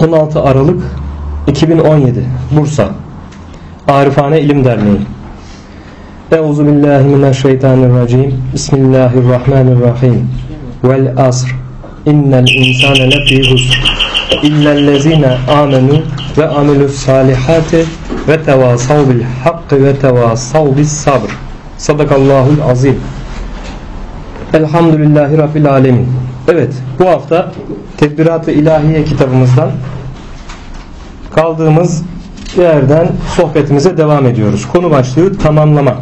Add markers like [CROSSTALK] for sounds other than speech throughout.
16 Aralık 2017 Bursa. Arifane İlim Derneği. Euzu billahi mineşşeytanirracim Bismillahirrahmanirrahim. Vel asr. İnnel insane lefî husr. İllellezine amenu ve amilus salihati ve tevasav bil hakkı ve tevasav bis sabr. Sadakallahul azim. Elhamdülillahi Rabbil alemin. Evet bu hafta Tedbirat-ı İlahiye kitabımızdan kaldığımız yerden sohbetimize devam ediyoruz. Konu başlığı tamamlama.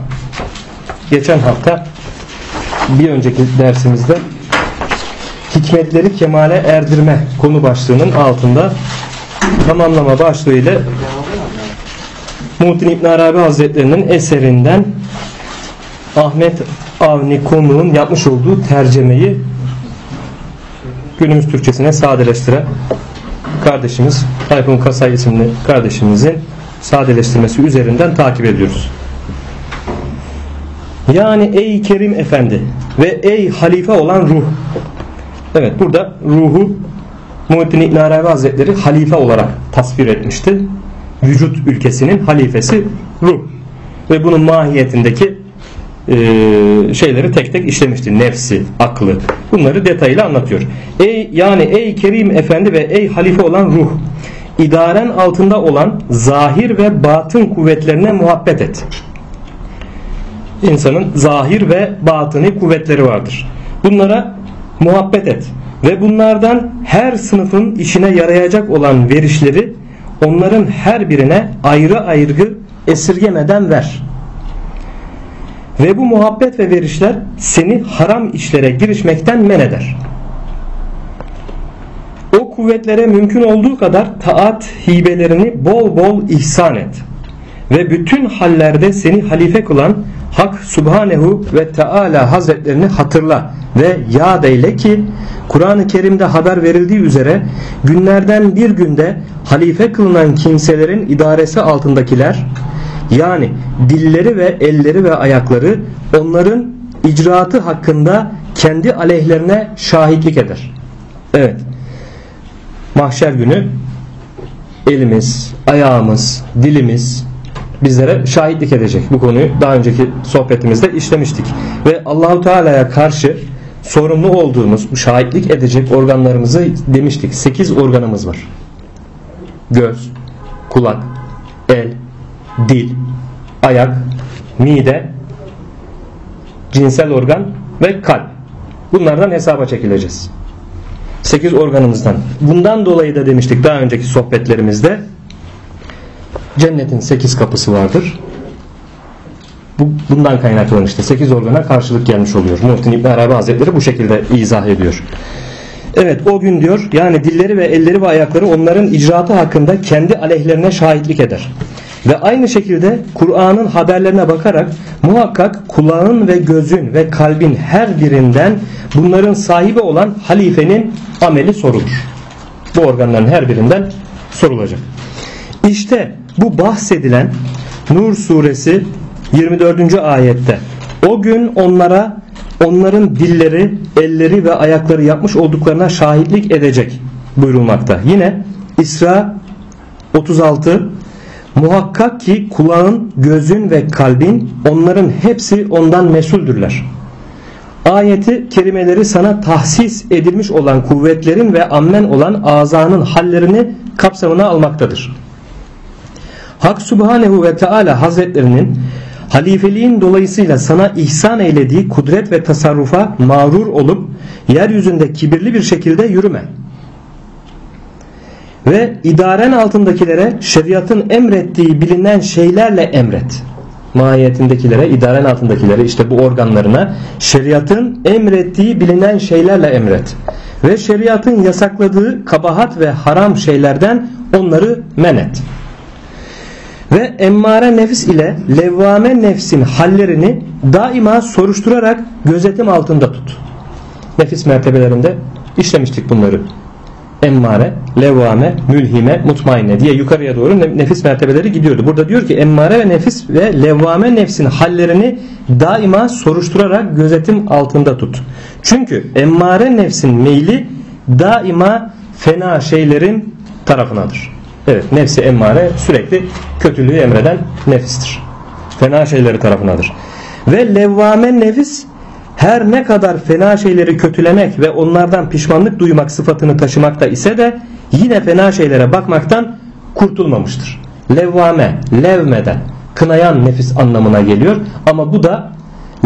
Geçen hafta bir önceki dersimizde hikmetleri kemale erdirme konu başlığının altında tamamlama başlığı ile Muhittin İbn Arabi Hazretlerinin eserinden Ahmet Avni konuğun yapmış olduğu tercemeyi günümüz Türkçesine sadeleştiren kardeşimiz Tayfun Kasay isimli kardeşimizin sadeleştirmesi üzerinden takip ediyoruz. Yani ey Kerim Efendi ve ey halife olan ruh. Evet burada ruhu Muhittin İbn Arabi Hazretleri halife olarak tasvir etmişti. Vücut ülkesinin halifesi ruh. Ve bunun mahiyetindeki e, şeyleri tek tek işlemişti. Nefsi, aklı. Bunları detaylı anlatıyor. Ey yani ey Kerim Efendi ve ey halife olan ruh. idaren altında olan zahir ve batın kuvvetlerine muhabbet et. İnsanın zahir ve batını kuvvetleri vardır. Bunlara muhabbet et ve bunlardan her sınıfın işine yarayacak olan verişleri onların her birine ayrı ayrı esirgemeden ver. Ve bu muhabbet ve verişler seni haram işlere girişmekten men eder. O kuvvetlere mümkün olduğu kadar taat hibelerini bol bol ihsan et. Ve bütün hallerde seni halife kılan Hak Subhanehu ve Teala Hazretlerini hatırla ve yad eyle ki Kur'an-ı Kerim'de haber verildiği üzere günlerden bir günde halife kılınan kimselerin idaresi altındakiler yani dilleri ve elleri ve ayakları onların icraatı hakkında kendi aleyhlerine şahitlik eder. Evet. Mahşer günü elimiz, ayağımız, dilimiz bizlere şahitlik edecek. Bu konuyu daha önceki sohbetimizde işlemiştik. Ve Allahu Teala'ya karşı sorumlu olduğumuz şahitlik edecek organlarımızı demiştik. 8 organımız var. Göz, kulak, dil, ayak, mide, cinsel organ ve kalp. Bunlardan hesaba çekileceğiz. 8 organımızdan. Bundan dolayı da demiştik daha önceki sohbetlerimizde cennetin 8 kapısı vardır. Bu, bundan kaynaklanan işte 8 organa karşılık gelmiş oluyor. Muhittin İbn Arabi Hazretleri bu şekilde izah ediyor. Evet o gün diyor yani dilleri ve elleri ve ayakları onların icraatı hakkında kendi aleyhlerine şahitlik eder. Ve aynı şekilde Kur'an'ın haberlerine bakarak muhakkak kulağın ve gözün ve kalbin her birinden bunların sahibi olan halifenin ameli sorulur. Bu organların her birinden sorulacak. İşte bu bahsedilen Nur suresi 24. ayette o gün onlara onların dilleri, elleri ve ayakları yapmış olduklarına şahitlik edecek buyurulmakta. Yine İsra 36 Muhakkak ki kulağın, gözün ve kalbin onların hepsi ondan mesuldürler. Ayeti kelimeleri sana tahsis edilmiş olan kuvvetlerin ve ammen olan azanın hallerini kapsamına almaktadır. Hak Subhanehu ve Teala Hazretlerinin halifeliğin dolayısıyla sana ihsan eylediği kudret ve tasarrufa mağrur olup yeryüzünde kibirli bir şekilde yürüme ve idaren altındakilere şeriatın emrettiği bilinen şeylerle emret. Mahiyetindekilere, idaren altındakilere işte bu organlarına şeriatın emrettiği bilinen şeylerle emret. Ve şeriatın yasakladığı kabahat ve haram şeylerden onları men et. Ve emmare nefis ile levvame nefsin hallerini daima soruşturarak gözetim altında tut. Nefis mertebelerinde işlemiştik bunları emmare, levvame, mülhime, mutmainne diye yukarıya doğru nefis mertebeleri gidiyordu. Burada diyor ki emmare ve nefis ve levvame nefsin hallerini daima soruşturarak gözetim altında tut. Çünkü emmare nefsin meyli daima fena şeylerin tarafınadır. Evet nefsi emmare sürekli kötülüğü emreden nefistir. Fena şeyleri tarafınadır. Ve levvame nefis her ne kadar fena şeyleri kötülemek ve onlardan pişmanlık duymak sıfatını taşımakta ise de yine fena şeylere bakmaktan kurtulmamıştır. Levvame, levmeden, kınayan nefis anlamına geliyor. Ama bu da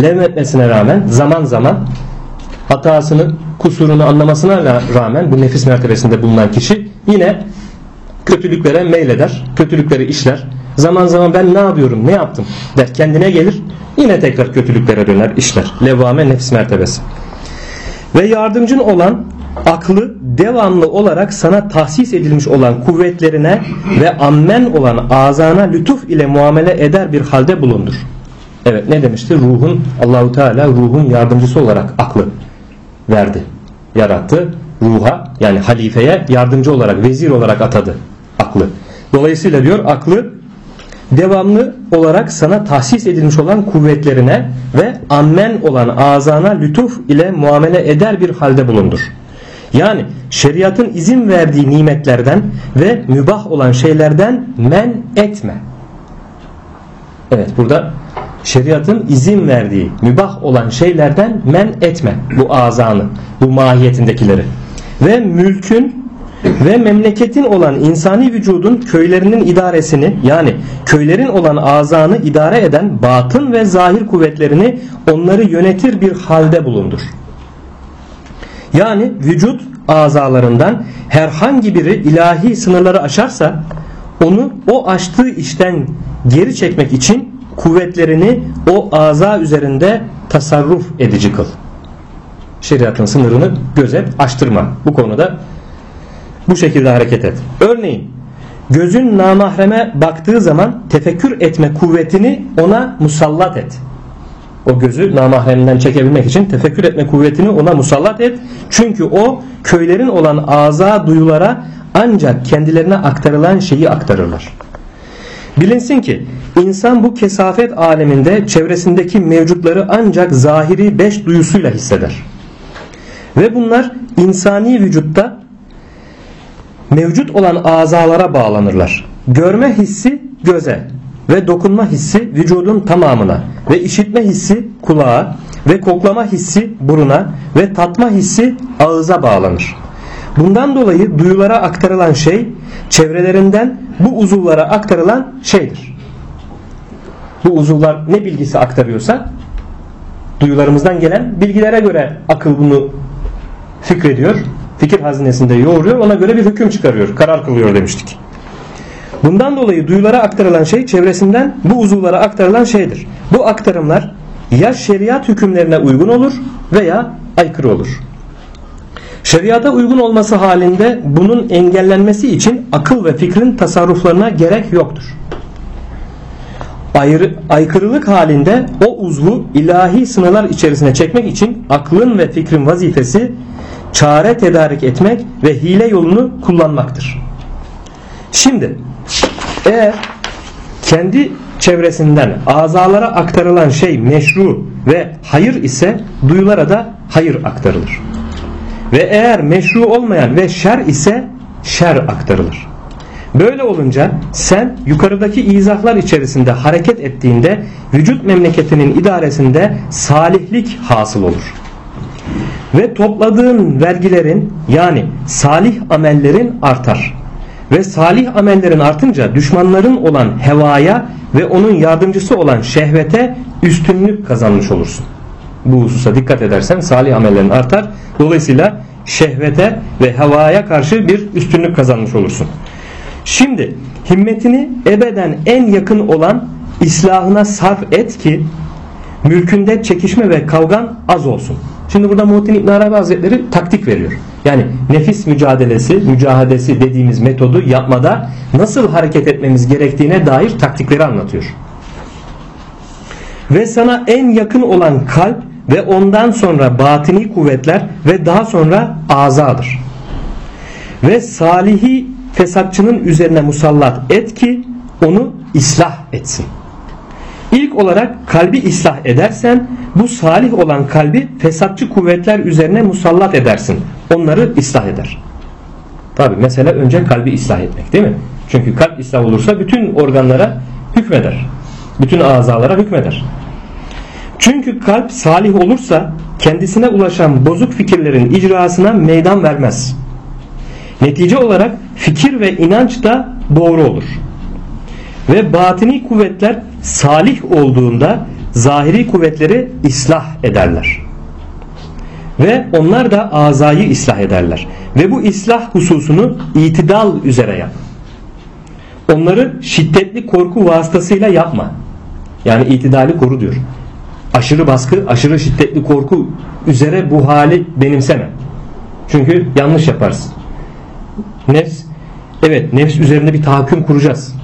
levmetmesine rağmen zaman zaman hatasını, kusurunu anlamasına rağmen bu nefis mertebesinde bulunan kişi yine kötülüklere meyleder, kötülükleri işler. Zaman zaman ben ne yapıyorum, ne yaptım der kendine gelir. Yine tekrar kötülüklere döner, işler. Levvame nefis mertebesi. Ve yardımcın olan aklı devamlı olarak sana tahsis edilmiş olan kuvvetlerine ve ammen olan azana lütuf ile muamele eder bir halde bulundur. Evet ne demişti? Ruhun Allahu Teala ruhun yardımcısı olarak aklı verdi. Yarattı. Ruha yani halifeye yardımcı olarak, vezir olarak atadı aklı. Dolayısıyla diyor aklı devamlı olarak sana tahsis edilmiş olan kuvvetlerine ve ammen olan azana lütuf ile muamele eder bir halde bulundur. Yani şeriatın izin verdiği nimetlerden ve mübah olan şeylerden men etme. Evet burada şeriatın izin verdiği mübah olan şeylerden men etme bu azanı, bu mahiyetindekileri. Ve mülkün ve memleketin olan insani vücudun köylerinin idaresini yani köylerin olan azanı idare eden batın ve zahir kuvvetlerini onları yönetir bir halde bulundur. Yani vücut azalarından herhangi biri ilahi sınırları aşarsa onu o aştığı işten geri çekmek için kuvvetlerini o aza üzerinde tasarruf edici kıl. Şeriatın sınırını gözet, aştırma. Bu konuda bu şekilde hareket et. Örneğin gözün namahreme baktığı zaman tefekkür etme kuvvetini ona musallat et. O gözü namahremden çekebilmek için tefekkür etme kuvvetini ona musallat et. Çünkü o köylerin olan aza duyulara ancak kendilerine aktarılan şeyi aktarırlar. Bilinsin ki insan bu kesafet aleminde çevresindeki mevcutları ancak zahiri beş duyusuyla hisseder. Ve bunlar insani vücutta mevcut olan azalara bağlanırlar. Görme hissi göze ve dokunma hissi vücudun tamamına ve işitme hissi kulağa ve koklama hissi buruna ve tatma hissi ağıza bağlanır. Bundan dolayı duyulara aktarılan şey çevrelerinden bu uzuvlara aktarılan şeydir. Bu uzuvlar ne bilgisi aktarıyorsa duyularımızdan gelen bilgilere göre akıl bunu fikrediyor. Fikir hazinesinde yoğuruyor. Ona göre bir hüküm çıkarıyor. Karar kılıyor demiştik. Bundan dolayı duyulara aktarılan şey çevresinden bu uzuvlara aktarılan şeydir. Bu aktarımlar ya şeriat hükümlerine uygun olur veya aykırı olur. Şeriata uygun olması halinde bunun engellenmesi için akıl ve fikrin tasarruflarına gerek yoktur. Ayrı, aykırılık halinde o uzvu ilahi sınırlar içerisine çekmek için aklın ve fikrin vazifesi çare tedarik etmek ve hile yolunu kullanmaktır. Şimdi eğer kendi çevresinden azalara aktarılan şey meşru ve hayır ise duyulara da hayır aktarılır. Ve eğer meşru olmayan ve şer ise şer aktarılır. Böyle olunca sen yukarıdaki izahlar içerisinde hareket ettiğinde vücut memleketinin idaresinde salihlik hasıl olur. Ve topladığın vergilerin yani salih amellerin artar. Ve salih amellerin artınca düşmanların olan hevaya ve onun yardımcısı olan şehvete üstünlük kazanmış olursun. Bu hususa dikkat edersen salih amellerin artar. Dolayısıyla şehvete ve hevaya karşı bir üstünlük kazanmış olursun. Şimdi himmetini ebeden en yakın olan islahına sarf et ki mülkünde çekişme ve kavgan az olsun. Şimdi burada Muhittin İbn Arabi Hazretleri taktik veriyor. Yani nefis mücadelesi, mücahadesi dediğimiz metodu yapmada nasıl hareket etmemiz gerektiğine dair taktikleri anlatıyor. Ve sana en yakın olan kalp ve ondan sonra batini kuvvetler ve daha sonra azadır. Ve salihi fesatçının üzerine musallat et ki onu ıslah etsin. İlk olarak kalbi ıslah edersen bu salih olan kalbi fesatçı kuvvetler üzerine musallat edersin. Onları ıslah eder. Tabi mesela önce kalbi ıslah etmek değil mi? Çünkü kalp ıslah olursa bütün organlara hükmeder. Bütün azalara hükmeder. Çünkü kalp salih olursa kendisine ulaşan bozuk fikirlerin icrasına meydan vermez. Netice olarak fikir ve inanç da doğru olur. Ve batini kuvvetler salih olduğunda zahiri kuvvetleri ıslah ederler. Ve onlar da azayı ıslah ederler. Ve bu ıslah hususunu itidal üzere yap. Onları şiddetli korku vasıtasıyla yapma. Yani itidali koru diyor. Aşırı baskı, aşırı şiddetli korku üzere bu hali benimseme. Çünkü yanlış yaparsın. Nefs, evet nefs üzerinde bir tahakküm kuracağız.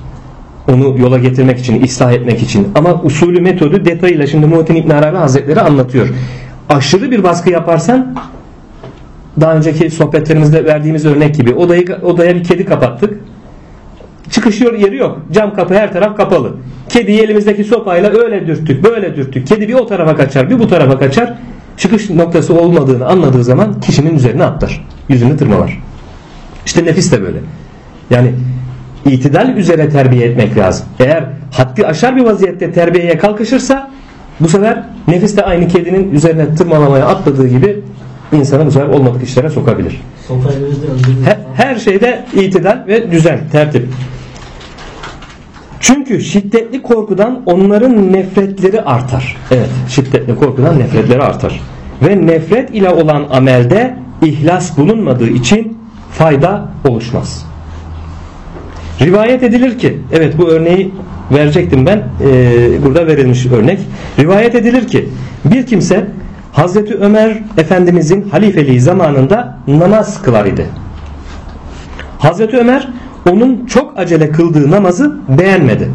Onu yola getirmek için, ıslah etmek için. Ama usulü metodu detayıyla şimdi Muhittin İbn Arabi Hazretleri anlatıyor. Aşırı bir baskı yaparsan daha önceki sohbetlerimizde verdiğimiz örnek gibi odayı, odaya bir kedi kapattık. Çıkışıyor yeri yok. Cam kapı her taraf kapalı. Kediyi elimizdeki sopayla öyle dürttük böyle dürttük. Kedi bir o tarafa kaçar bir bu tarafa kaçar. Çıkış noktası olmadığını anladığı zaman kişinin üzerine atlar. Yüzünü tırmalar. İşte nefis de böyle. Yani itidal üzere terbiye etmek lazım. Eğer haddi aşar bir vaziyette terbiyeye kalkışırsa bu sefer nefis de aynı kedinin üzerine tırmalamaya atladığı gibi insanı bu sefer olmadık işlere sokabilir. Her, her şeyde itidal ve düzen, tertip. Çünkü şiddetli korkudan onların nefretleri artar. Evet, şiddetli korkudan nefretleri artar. Ve nefret ile olan amelde ihlas bulunmadığı için fayda oluşmaz. Rivayet edilir ki, evet bu örneği verecektim ben, ee, burada verilmiş örnek. Rivayet edilir ki bir kimse Hazreti Ömer Efendimizin halifeliği zamanında namaz kılar idi. Hazreti Ömer onun çok acele kıldığı namazı beğenmedi.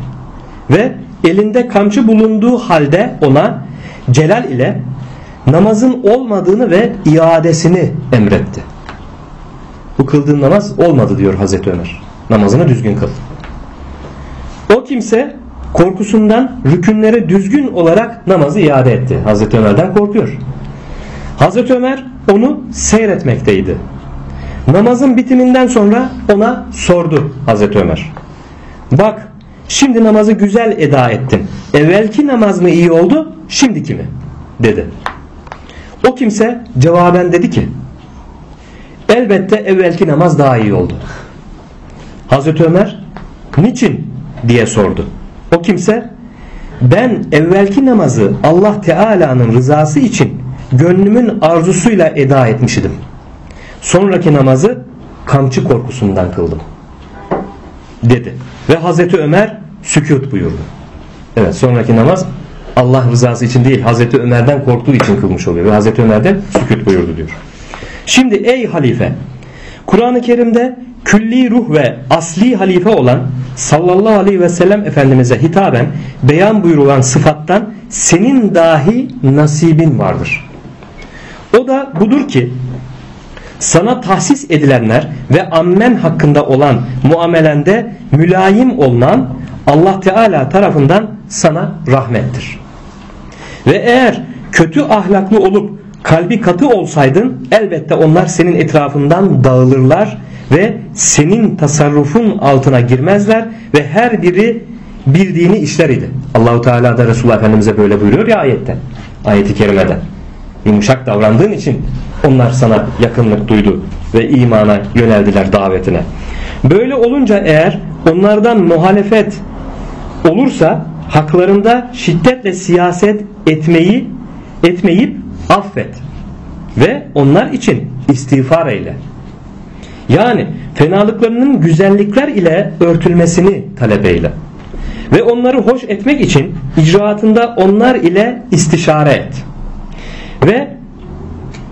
Ve elinde kamçı bulunduğu halde ona celal ile namazın olmadığını ve iadesini emretti. Bu kıldığın namaz olmadı diyor Hazreti Ömer. Namazını düzgün kıl. O kimse korkusundan rükünlere düzgün olarak namazı iade etti. Hazreti Ömer'den korkuyor. Hazreti Ömer onu seyretmekteydi. Namazın bitiminden sonra ona sordu Hazreti Ömer. Bak şimdi namazı güzel eda ettin. Evvelki namaz mı iyi oldu şimdiki mi? dedi. O kimse cevaben dedi ki elbette evvelki namaz daha iyi oldu. Hazreti Ömer niçin diye sordu. O kimse ben evvelki namazı Allah Teala'nın rızası için gönlümün arzusuyla eda etmişidim. Sonraki namazı kamçı korkusundan kıldım. Dedi. Ve Hazreti Ömer sükut buyurdu. Evet sonraki namaz Allah rızası için değil Hazreti Ömer'den korktuğu için kılmış oluyor. Ve Hazreti Ömer'den sükut buyurdu diyor. Şimdi ey halife Kur'an-ı Kerim'de külli ruh ve asli halife olan sallallahu aleyhi ve sellem Efendimiz'e hitaben beyan buyurulan sıfattan senin dahi nasibin vardır. O da budur ki sana tahsis edilenler ve ammen hakkında olan muamelende mülayim olunan Allah Teala tarafından sana rahmettir. Ve eğer kötü ahlaklı olup kalbi katı olsaydın elbette onlar senin etrafından dağılırlar ve senin tasarrufun altına girmezler ve her biri bildiğini işler idi. Allahu Teala da Resulullah Efendimize böyle buyuruyor ya ayette. Ayeti kerimede. Yumuşak davrandığın için onlar sana yakınlık duydu ve imana yöneldiler davetine. Böyle olunca eğer onlardan muhalefet olursa haklarında şiddetle siyaset etmeyi etmeyip affet ve onlar için istiğfar eyle. Yani fenalıklarının güzellikler ile örtülmesini talep eyle. Ve onları hoş etmek için icraatında onlar ile istişare et. Ve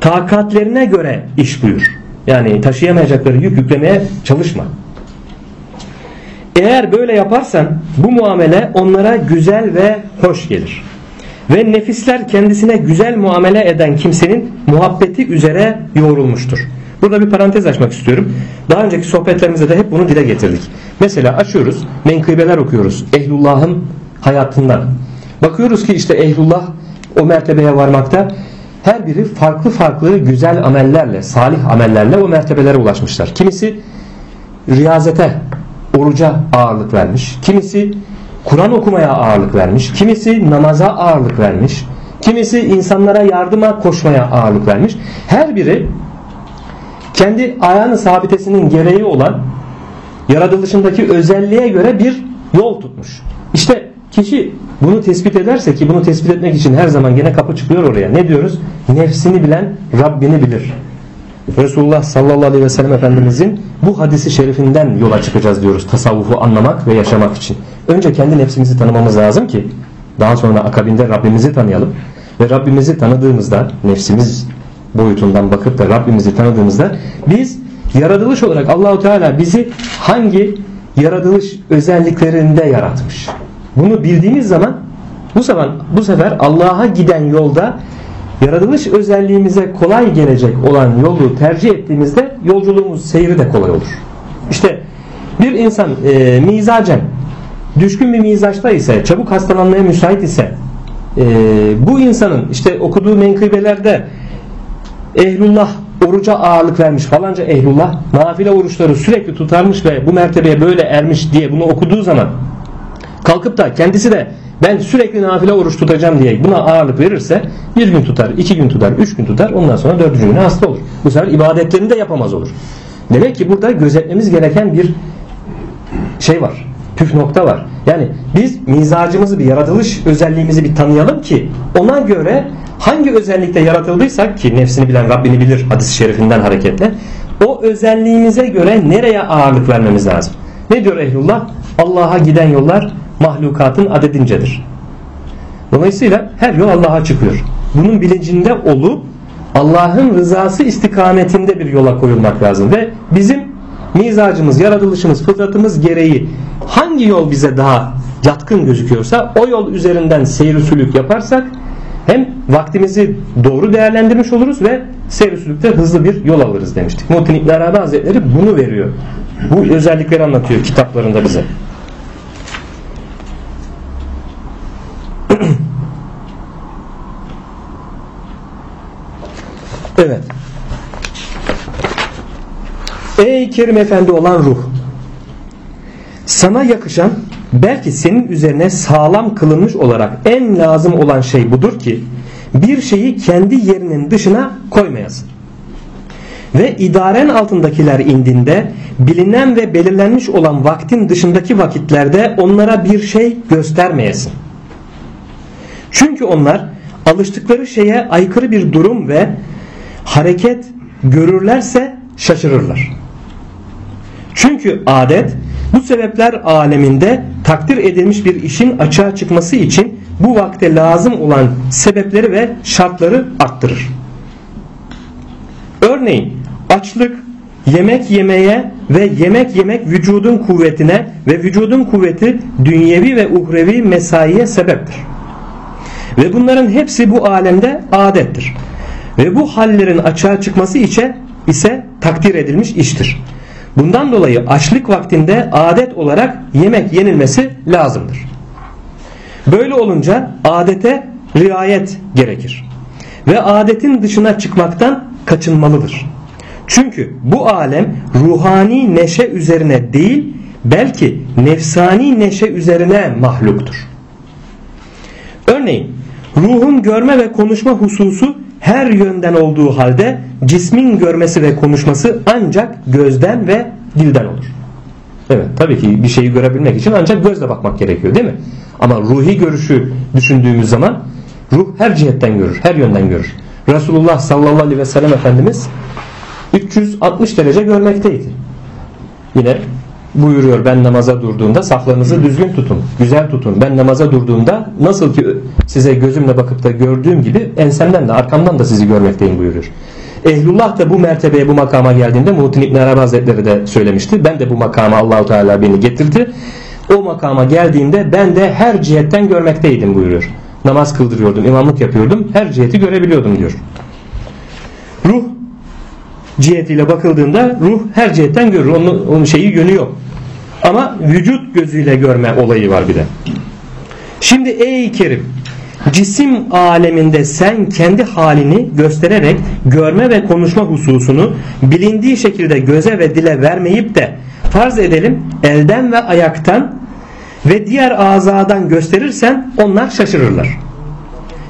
takatlerine göre iş buyur. Yani taşıyamayacakları yük yüklemeye çalışma. Eğer böyle yaparsan bu muamele onlara güzel ve hoş gelir. Ve nefisler kendisine güzel muamele eden kimsenin muhabbeti üzere yoğrulmuştur. Burada bir parantez açmak istiyorum. Daha önceki sohbetlerimizde de hep bunu dile getirdik. Mesela açıyoruz, menkıbeler okuyoruz. Ehlullah'ın hayatından. Bakıyoruz ki işte ehlullah o mertebeye varmakta her biri farklı farklı güzel amellerle, salih amellerle o mertebelere ulaşmışlar. Kimisi riyazete, oruca ağırlık vermiş. Kimisi Kur'an okumaya ağırlık vermiş. Kimisi namaza ağırlık vermiş. Kimisi insanlara yardıma koşmaya ağırlık vermiş. Her biri kendi ayağını sabitesinin gereği olan yaratılışındaki özelliğe göre bir yol tutmuş. İşte kişi bunu tespit ederse ki bunu tespit etmek için her zaman gene kapı çıkıyor oraya. Ne diyoruz? Nefsini bilen Rabbini bilir. Resulullah sallallahu aleyhi ve sellem Efendimizin bu hadisi şerifinden yola çıkacağız diyoruz tasavvufu anlamak ve yaşamak için. Önce kendi nefsimizi tanımamız lazım ki daha sonra akabinde Rabbimizi tanıyalım. Ve Rabbimizi tanıdığımızda nefsimiz boyutundan bakıp da Rabbimizi tanıdığımızda biz yaratılış olarak Allahu Teala bizi hangi yaratılış özelliklerinde yaratmış. Bunu bildiğimiz zaman bu zaman bu sefer Allah'a giden yolda yaratılış özelliğimize kolay gelecek olan yolu tercih ettiğimizde yolculuğumuz seyri de kolay olur. İşte bir insan e, mizacen düşkün bir mizaçta ise çabuk hastalanmaya müsait ise e, bu insanın işte okuduğu menkıbelerde ehlullah oruca ağırlık vermiş falanca ehlullah nafile oruçları sürekli tutarmış ve bu mertebeye böyle ermiş diye bunu okuduğu zaman kalkıp da kendisi de ben sürekli nafile oruç tutacağım diye buna ağırlık verirse bir gün tutar, iki gün tutar, üç gün tutar ondan sonra dördüncü güne hasta olur. Bu sefer ibadetlerini de yapamaz olur. Demek ki burada gözetmemiz gereken bir şey var. Püf nokta var. Yani biz mizacımızı bir yaratılış özelliğimizi bir tanıyalım ki ona göre hangi özellikte yaratıldıysak ki nefsini bilen Rabbini bilir hadis-i şerifinden hareketle o özelliğimize göre nereye ağırlık vermemiz lazım. Ne diyor ehlullah? Allah'a giden yollar mahlukatın adedincedir. Dolayısıyla her yol Allah'a çıkıyor. Bunun bilincinde olup Allah'ın rızası istikametinde bir yola koyulmak lazım ve bizim mizacımız, yaratılışımız, fıtratımız gereği hangi yol bize daha yatkın gözüküyorsa o yol üzerinden seyir sülük yaparsak hem vaktimizi doğru değerlendirmiş oluruz ve seyir sülükte hızlı bir yol alırız demiştik. Muhittin İbn Arabi Hazretleri bunu veriyor. Bu özellikleri anlatıyor kitaplarında bize. Evet. Ey Kerim Efendi olan ruh. Sana yakışan belki senin üzerine sağlam kılınmış olarak en lazım olan şey budur ki bir şeyi kendi yerinin dışına koymayasın. Ve idaren altındakiler indinde bilinen ve belirlenmiş olan vaktin dışındaki vakitlerde onlara bir şey göstermeyesin. Çünkü onlar alıştıkları şeye aykırı bir durum ve hareket görürlerse şaşırırlar. Çünkü adet bu sebepler aleminde takdir edilmiş bir işin açığa çıkması için bu vakte lazım olan sebepleri ve şartları arttırır. Örneğin açlık, yemek yemeye ve yemek yemek vücudun kuvvetine ve vücudun kuvveti dünyevi ve uhrevi mesaiye sebeptir. Ve bunların hepsi bu alemde adettir. Ve bu hallerin açığa çıkması içe ise takdir edilmiş iştir. Bundan dolayı açlık vaktinde adet olarak yemek yenilmesi lazımdır. Böyle olunca adete riayet gerekir. Ve adetin dışına çıkmaktan kaçınmalıdır. Çünkü bu alem ruhani neşe üzerine değil belki nefsani neşe üzerine mahluktur. Örneğin ruhun görme ve konuşma hususu her yönden olduğu halde cismin görmesi ve konuşması ancak gözden ve dilden olur. Evet tabii ki bir şeyi görebilmek için ancak gözle bakmak gerekiyor değil mi? Ama ruhi görüşü düşündüğümüz zaman ruh her cihetten görür, her yönden görür. Resulullah sallallahu aleyhi ve sellem Efendimiz 360 derece görmekteydi. Yine buyuruyor ben namaza durduğumda saflarınızı düzgün tutun, güzel tutun. Ben namaza durduğumda nasıl ki size gözümle bakıp da gördüğüm gibi ensemden de arkamdan da sizi görmekteyim buyuruyor. Ehlullah da bu mertebeye bu makama geldiğinde Muhittin İbn Arabi Hazretleri de söylemişti. Ben de bu makama Allahu Teala beni getirdi. O makama geldiğimde ben de her cihetten görmekteydim buyuruyor. Namaz kıldırıyordum, imamlık yapıyordum. Her ciheti görebiliyordum diyor. Ruh cihetiyle bakıldığında ruh her cihetten görür. Onun, onun şeyi yönü yok. Ama vücut gözüyle görme olayı var bir de. Şimdi ey Kerim cisim aleminde sen kendi halini göstererek görme ve konuşma hususunu bilindiği şekilde göze ve dile vermeyip de farz edelim elden ve ayaktan ve diğer azadan gösterirsen onlar şaşırırlar.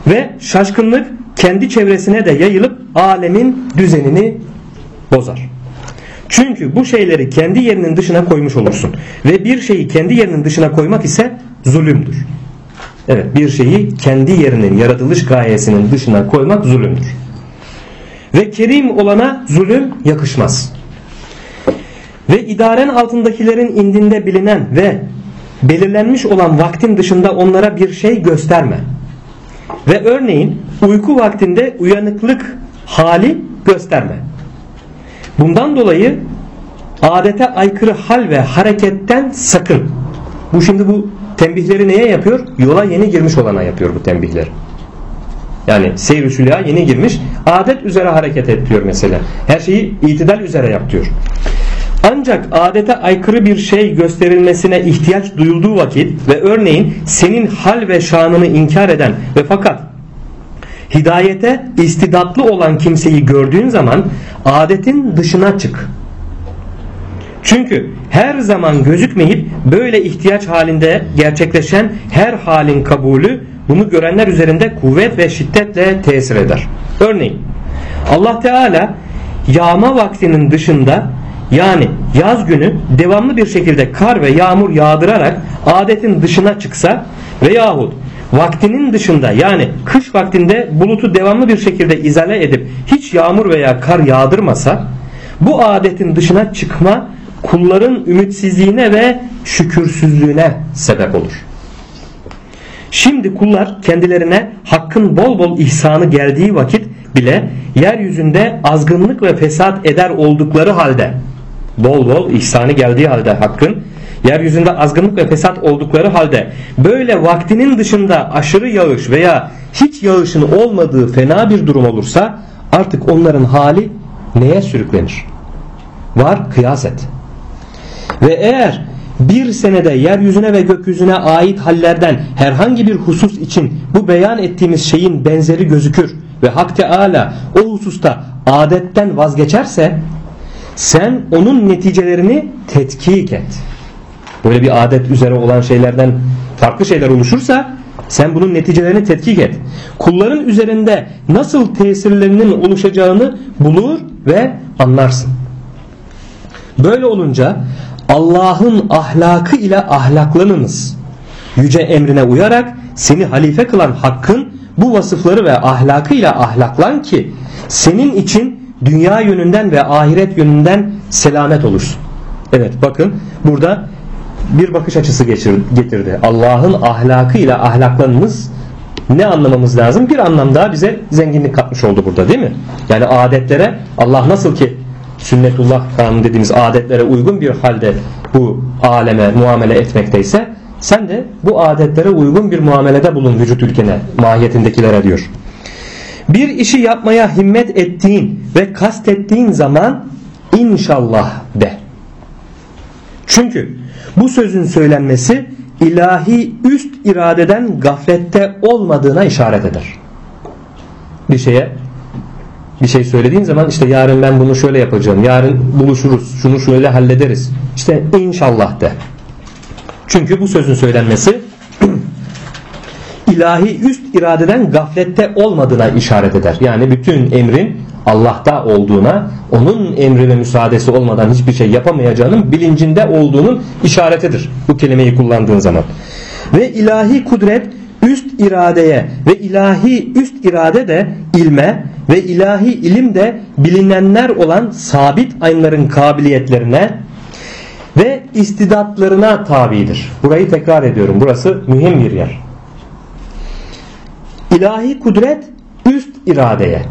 Ve şaşkınlık kendi çevresine de yayılıp alemin düzenini bozar. Çünkü bu şeyleri kendi yerinin dışına koymuş olursun. Ve bir şeyi kendi yerinin dışına koymak ise zulümdür. Evet bir şeyi kendi yerinin yaratılış gayesinin dışına koymak zulümdür. Ve kerim olana zulüm yakışmaz. Ve idaren altındakilerin indinde bilinen ve belirlenmiş olan vaktin dışında onlara bir şey gösterme. Ve örneğin uyku vaktinde uyanıklık hali gösterme. Bundan dolayı adete aykırı hal ve hareketten sakın. Bu şimdi bu tembihleri neye yapıyor? Yola yeni girmiş olana yapıyor bu tembihleri. Yani seyr yeni girmiş. Adet üzere hareket et diyor mesela. Her şeyi itidal üzere yap diyor. Ancak adete aykırı bir şey gösterilmesine ihtiyaç duyulduğu vakit ve örneğin senin hal ve şanını inkar eden ve fakat hidayete istidatlı olan kimseyi gördüğün zaman adetin dışına çık. Çünkü her zaman gözükmeyip böyle ihtiyaç halinde gerçekleşen her halin kabulü bunu görenler üzerinde kuvvet ve şiddetle tesir eder. Örneğin Allah Teala yağma vaktinin dışında yani yaz günü devamlı bir şekilde kar ve yağmur yağdırarak adetin dışına çıksa veyahut vaktinin dışında yani kış vaktinde bulutu devamlı bir şekilde izale edip hiç yağmur veya kar yağdırmasa bu adetin dışına çıkma kulların ümitsizliğine ve şükürsüzlüğüne sebep olur. Şimdi kullar kendilerine hakkın bol bol ihsanı geldiği vakit bile yeryüzünde azgınlık ve fesat eder oldukları halde bol bol ihsanı geldiği halde hakkın yeryüzünde azgınlık ve fesat oldukları halde böyle vaktinin dışında aşırı yağış veya hiç yağışın olmadığı fena bir durum olursa artık onların hali neye sürüklenir? Var kıyas et. Ve eğer bir senede yeryüzüne ve gökyüzüne ait hallerden herhangi bir husus için bu beyan ettiğimiz şeyin benzeri gözükür ve Hak Teala o hususta adetten vazgeçerse sen onun neticelerini tetkik et. Böyle bir adet üzere olan şeylerden farklı şeyler oluşursa sen bunun neticelerini tetkik et. Kulların üzerinde nasıl tesirlerinin oluşacağını bulur ve anlarsın. Böyle olunca Allah'ın ahlakı ile ahlaklanınız. Yüce emrine uyarak seni halife kılan hakkın bu vasıfları ve ahlakı ile ahlaklan ki senin için dünya yönünden ve ahiret yönünden selamet olursun. Evet bakın burada bir bakış açısı getirdi. Allah'ın ahlakı ile ahlaklanınız ne anlamamız lazım? Bir anlamda bize zenginlik katmış oldu burada değil mi? Yani adetlere Allah nasıl ki sünnetullah kanunu dediğimiz adetlere uygun bir halde bu aleme muamele etmekteyse sen de bu adetlere uygun bir muamelede bulun vücut ülkene mahiyetindekilere diyor. Bir işi yapmaya himmet ettiğin ve kastettiğin zaman inşallah de. Çünkü bu sözün söylenmesi ilahi üst iradeden gaflette olmadığına işaret eder. Bir şeye bir şey söylediğin zaman işte yarın ben bunu şöyle yapacağım. Yarın buluşuruz. Şunu şöyle hallederiz. İşte inşallah de. Çünkü bu sözün söylenmesi ilahi üst iradeden gaflette olmadığına işaret eder. Yani bütün emrin Allah'ta olduğuna, onun emri ve müsaadesi olmadan hiçbir şey yapamayacağının bilincinde olduğunun işaretidir. Bu kelimeyi kullandığın zaman. Ve ilahi kudret üst iradeye ve ilahi üst irade de ilme ve ilahi ilim de bilinenler olan sabit aynların kabiliyetlerine ve istidatlarına tabidir. Burayı tekrar ediyorum. Burası mühim bir yer. İlahi kudret üst iradeye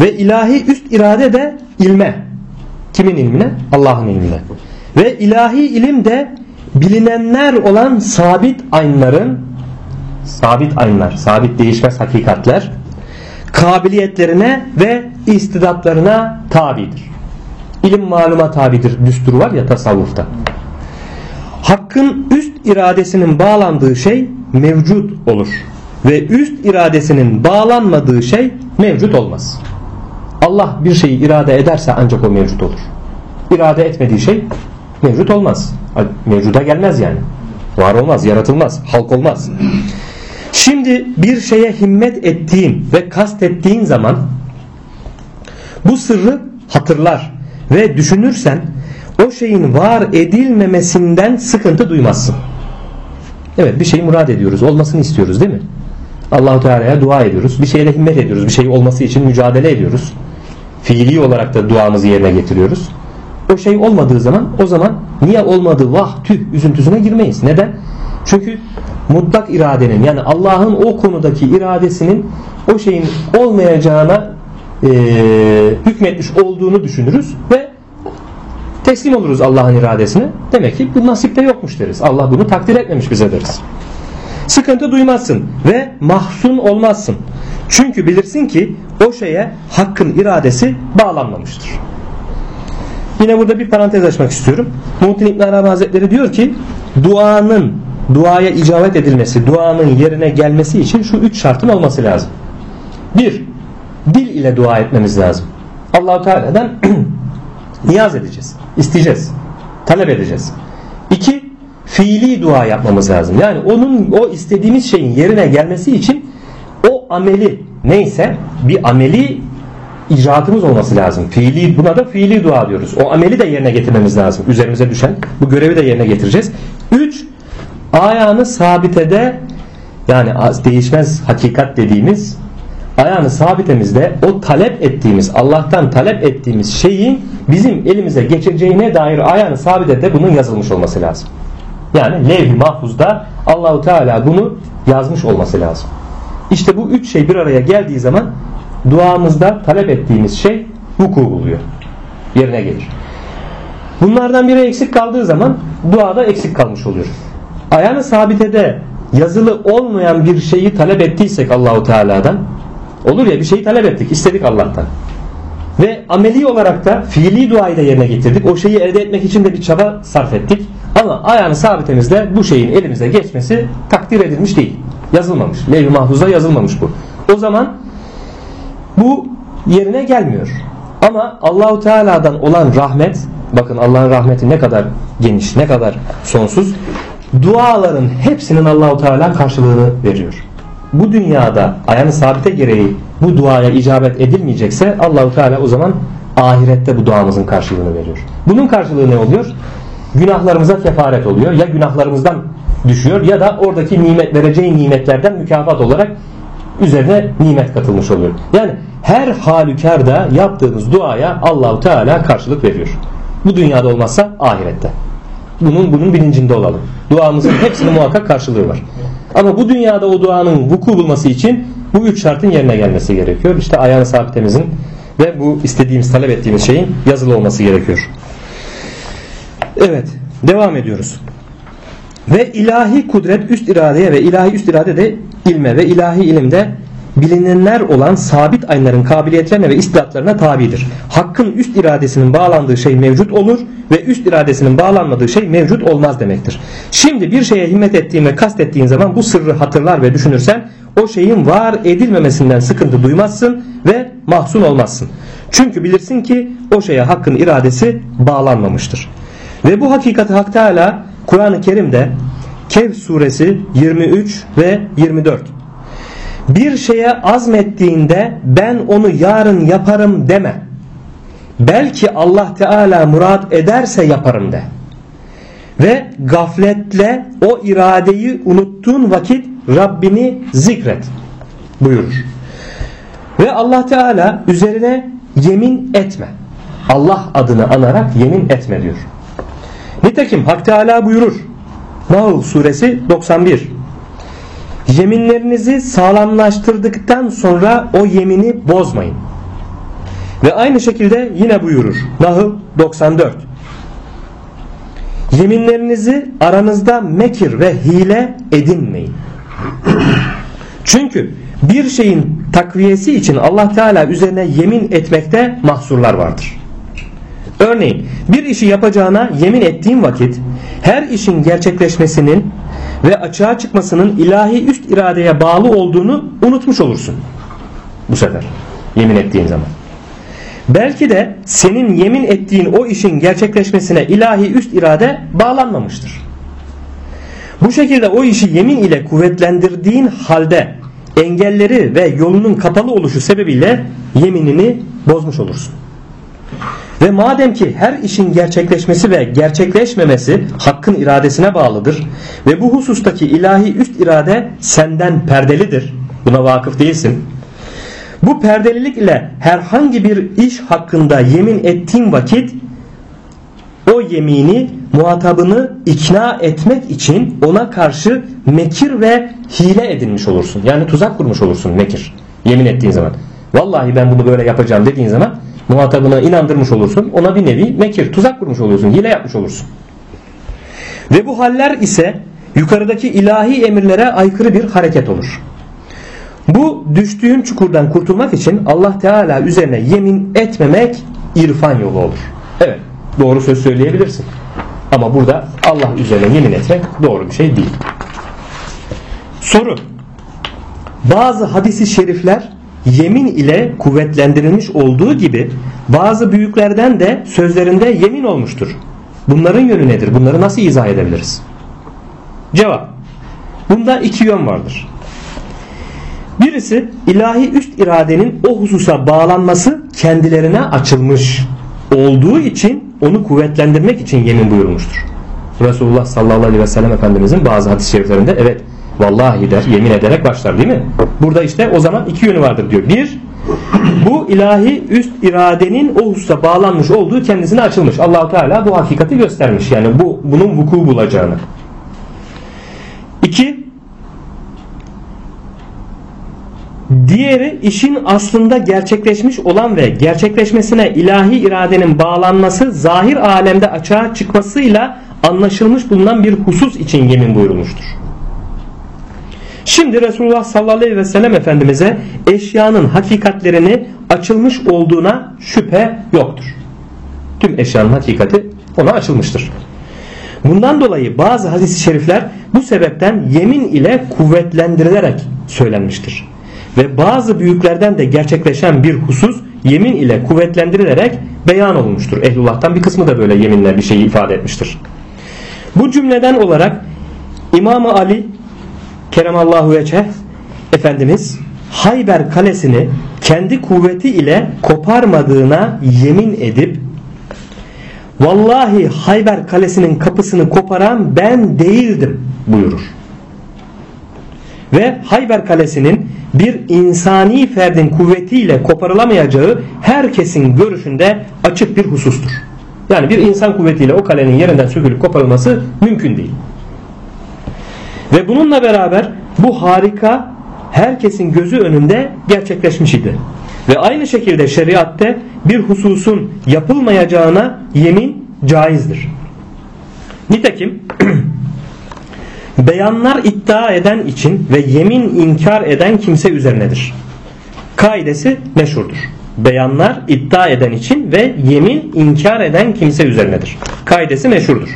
ve ilahi üst irade de ilme. Kimin ilmine? Allah'ın ilmine. Ve ilahi ilim de bilinenler olan sabit aynların sabit aynlar, sabit değişmez hakikatler kabiliyetlerine ve istidatlarına tabidir. İlim maluma tabidir düstur var ya tasavvufta. Hakkın üst iradesinin bağlandığı şey mevcut olur. Ve üst iradesinin bağlanmadığı şey mevcut olmaz. Allah bir şeyi irade ederse ancak o mevcut olur. İrade etmediği şey mevcut olmaz. Mevcuda gelmez yani. Var olmaz, yaratılmaz, halk olmaz. Şimdi bir şeye himmet ettiğin ve kast ettiğin zaman bu sırrı hatırlar ve düşünürsen o şeyin var edilmemesinden sıkıntı duymazsın. Evet bir şeyi murad ediyoruz. Olmasını istiyoruz değil mi? Allahu Teala'ya dua ediyoruz. Bir şeyle himmet ediyoruz. Bir şey olması için mücadele ediyoruz. Fiili olarak da duamızı yerine getiriyoruz. O şey olmadığı zaman o zaman niye olmadı vah tüh üzüntüsüne girmeyiz. Neden? Çünkü mutlak iradenin yani Allah'ın o konudaki iradesinin o şeyin olmayacağına e, hükmetmiş olduğunu düşünürüz ve teslim oluruz Allah'ın iradesine. Demek ki bu nasipte yokmuş deriz. Allah bunu takdir etmemiş bize deriz. Sıkıntı duymazsın ve mahzun olmazsın. Çünkü bilirsin ki o şeye hakkın iradesi bağlanmamıştır. Yine burada bir parantez açmak istiyorum. Muhittin İbn Arabi Hazretleri diyor ki duanın duaya icabet edilmesi, duanın yerine gelmesi için şu üç şartın olması lazım. Bir, dil ile dua etmemiz lazım. Allahu Teala'dan [CLEARS THROAT] niyaz edeceğiz, isteyeceğiz, talep edeceğiz. Fiili dua yapmamız lazım. Yani onun o istediğimiz şeyin yerine gelmesi için o ameli neyse bir ameli icraatımız olması lazım. Fiili buna da fiili dua diyoruz. O ameli de yerine getirmemiz lazım. Üzerimize düşen bu görevi de yerine getireceğiz. Üç, ayağını sabitede yani değişmez hakikat dediğimiz ayağını sabitemizde o talep ettiğimiz Allah'tan talep ettiğimiz şeyin bizim elimize geçeceğine dair ayağını sabitede bunun yazılmış olması lazım. Yani levh-i mahfuzda Allahu Teala bunu yazmış olması lazım. İşte bu üç şey bir araya geldiği zaman duamızda talep ettiğimiz şey vuku buluyor. Yerine gelir. Bunlardan biri eksik kaldığı zaman duada eksik kalmış oluyor. Ayağını sabitede yazılı olmayan bir şeyi talep ettiysek Allahu Teala'dan olur ya bir şeyi talep ettik, istedik Allah'tan. Ve ameli olarak da fiili duayı da yerine getirdik. O şeyi elde etmek için de bir çaba sarf ettik. Ama ayağını sabitemizle bu şeyin elimize geçmesi takdir edilmiş değil. Yazılmamış. Levh-i mahfuzda yazılmamış bu. O zaman bu yerine gelmiyor. Ama Allahu Teala'dan olan rahmet bakın Allah'ın rahmeti ne kadar geniş, ne kadar sonsuz. Duaların hepsinin Allahu Teala karşılığını veriyor. Bu dünyada ayağını sabite gereği bu duaya icabet edilmeyecekse Allahu Teala o zaman ahirette bu duamızın karşılığını veriyor. Bunun karşılığı ne oluyor? Günahlarımıza kefaret oluyor. Ya günahlarımızdan düşüyor ya da oradaki nimet vereceği nimetlerden mükafat olarak üzerine nimet katılmış oluyor. Yani her halükarda yaptığımız duaya Allahu Teala karşılık veriyor. Bu dünyada olmazsa ahirette. Bunun bunun bilincinde olalım. Duamızın hepsinin muhakkak karşılığı var. Ama bu dünyada o duanın vuku bulması için bu üç şartın yerine gelmesi gerekiyor. İşte ayağını sabitemizin ve bu istediğimiz, talep ettiğimiz şeyin yazılı olması gerekiyor. Evet, devam ediyoruz. Ve ilahi kudret üst iradeye ve ilahi üst irade de ilme ve ilahi ilimde bilinenler olan sabit aynların kabiliyetlerine ve istidatlarına tabidir. Hakkın üst iradesinin bağlandığı şey mevcut olur ve üst iradesinin bağlanmadığı şey mevcut olmaz demektir. Şimdi bir şeye himmet ettiğin ve kastettiğin zaman bu sırrı hatırlar ve düşünürsen o şeyin var edilmemesinden sıkıntı duymazsın ve mahzun olmazsın. Çünkü bilirsin ki o şeye hakkın iradesi bağlanmamıştır. Ve bu hakikati Hak Teala Kur'an-ı Kerim'de Kehf suresi 23 ve 24 bir şeye azmettiğinde ben onu yarın yaparım deme. Belki Allah Teala murat ederse yaparım de. Ve gafletle o iradeyi unuttuğun vakit Rabbini zikret buyurur. Ve Allah Teala üzerine yemin etme. Allah adını anarak yemin etme diyor. Nitekim Hak Teala buyurur. Nahl suresi 91 Yeminlerinizi sağlamlaştırdıktan sonra o yemini bozmayın. Ve aynı şekilde yine buyurur. Nahl 94 Yeminlerinizi aranızda mekir ve hile edinmeyin. [CLEARS THROAT] Çünkü bir şeyin takviyesi için Allah Teala üzerine yemin etmekte mahsurlar vardır. Örneğin bir işi yapacağına yemin ettiğin vakit her işin gerçekleşmesinin ve açığa çıkmasının ilahi üst iradeye bağlı olduğunu unutmuş olursun. Bu sefer yemin ettiğin zaman. Belki de senin yemin ettiğin o işin gerçekleşmesine ilahi üst irade bağlanmamıştır. Bu şekilde o işi yemin ile kuvvetlendirdiğin halde engelleri ve yolunun kapalı oluşu sebebiyle yeminini bozmuş olursun. Ve madem ki her işin gerçekleşmesi ve gerçekleşmemesi hakkın iradesine bağlıdır ve bu husustaki ilahi üst irade senden perdelidir. Buna vakıf değilsin. Bu perdelilik ile herhangi bir iş hakkında yemin ettiğin vakit o yemini muhatabını ikna etmek için ona karşı mekir ve hile edinmiş olursun. Yani tuzak kurmuş olursun mekir. Yemin ettiğin zaman. Vallahi ben bunu böyle yapacağım dediğin zaman muhatabına inandırmış olursun. Ona bir nevi mekir, tuzak kurmuş olursun. Hile yapmış olursun. Ve bu haller ise yukarıdaki ilahi emirlere aykırı bir hareket olur. Bu düştüğün çukurdan kurtulmak için Allah Teala üzerine yemin etmemek irfan yolu olur. Evet doğru söz söyleyebilirsin. Ama burada Allah üzerine yemin etmek doğru bir şey değil. Soru. Bazı hadisi şerifler yemin ile kuvvetlendirilmiş olduğu gibi bazı büyüklerden de sözlerinde yemin olmuştur. Bunların yönü nedir? Bunları nasıl izah edebiliriz? Cevap. Bunda iki yön vardır. Birisi ilahi üst iradenin o hususa bağlanması kendilerine açılmış olduğu için onu kuvvetlendirmek için yemin buyurmuştur. Resulullah sallallahu aleyhi ve sellem Efendimizin bazı hadis-i şeriflerinde evet vallahi der yemin ederek başlar değil mi? Burada işte o zaman iki yönü vardır diyor. Bir [CLEARS THROAT] bu ilahi üst iradenin o hususa bağlanmış olduğu kendisine açılmış. Allahu Teala bu hakikati göstermiş. Yani bu bunun vuku bulacağını. İki Diğeri işin aslında gerçekleşmiş olan ve gerçekleşmesine ilahi iradenin bağlanması zahir alemde açığa çıkmasıyla anlaşılmış bulunan bir husus için yemin buyurulmuştur. Şimdi Resulullah sallallahu aleyhi ve sellem Efendimiz'e eşyanın hakikatlerini açılmış olduğuna şüphe yoktur. Tüm eşyanın hakikati ona açılmıştır. Bundan dolayı bazı hadis-i şerifler bu sebepten yemin ile kuvvetlendirilerek söylenmiştir ve bazı büyüklerden de gerçekleşen bir husus yemin ile kuvvetlendirilerek beyan olmuştur. Ehlullah'tan bir kısmı da böyle yeminle bir şeyi ifade etmiştir. Bu cümleden olarak İmam Ali Keremallahu Veçeh Efendimiz Hayber kalesini kendi kuvveti ile koparmadığına yemin edip Vallahi Hayber kalesinin kapısını koparan ben değildim buyurur. Ve Hayber kalesinin bir insani ferdin kuvvetiyle koparılamayacağı herkesin görüşünde açık bir husustur. Yani bir insan kuvvetiyle o kalenin yerinden sökülüp koparılması mümkün değil. Ve bununla beraber bu harika herkesin gözü önünde gerçekleşmiş idi. Ve aynı şekilde şeriatte bir hususun yapılmayacağına yemin caizdir. Nitekim [CLEARS THROAT] beyanlar iddia eden için ve yemin inkar eden kimse üzerinedir. Kaidesi meşhurdur. Beyanlar iddia eden için ve yemin inkar eden kimse üzerinedir. Kaidesi meşhurdur.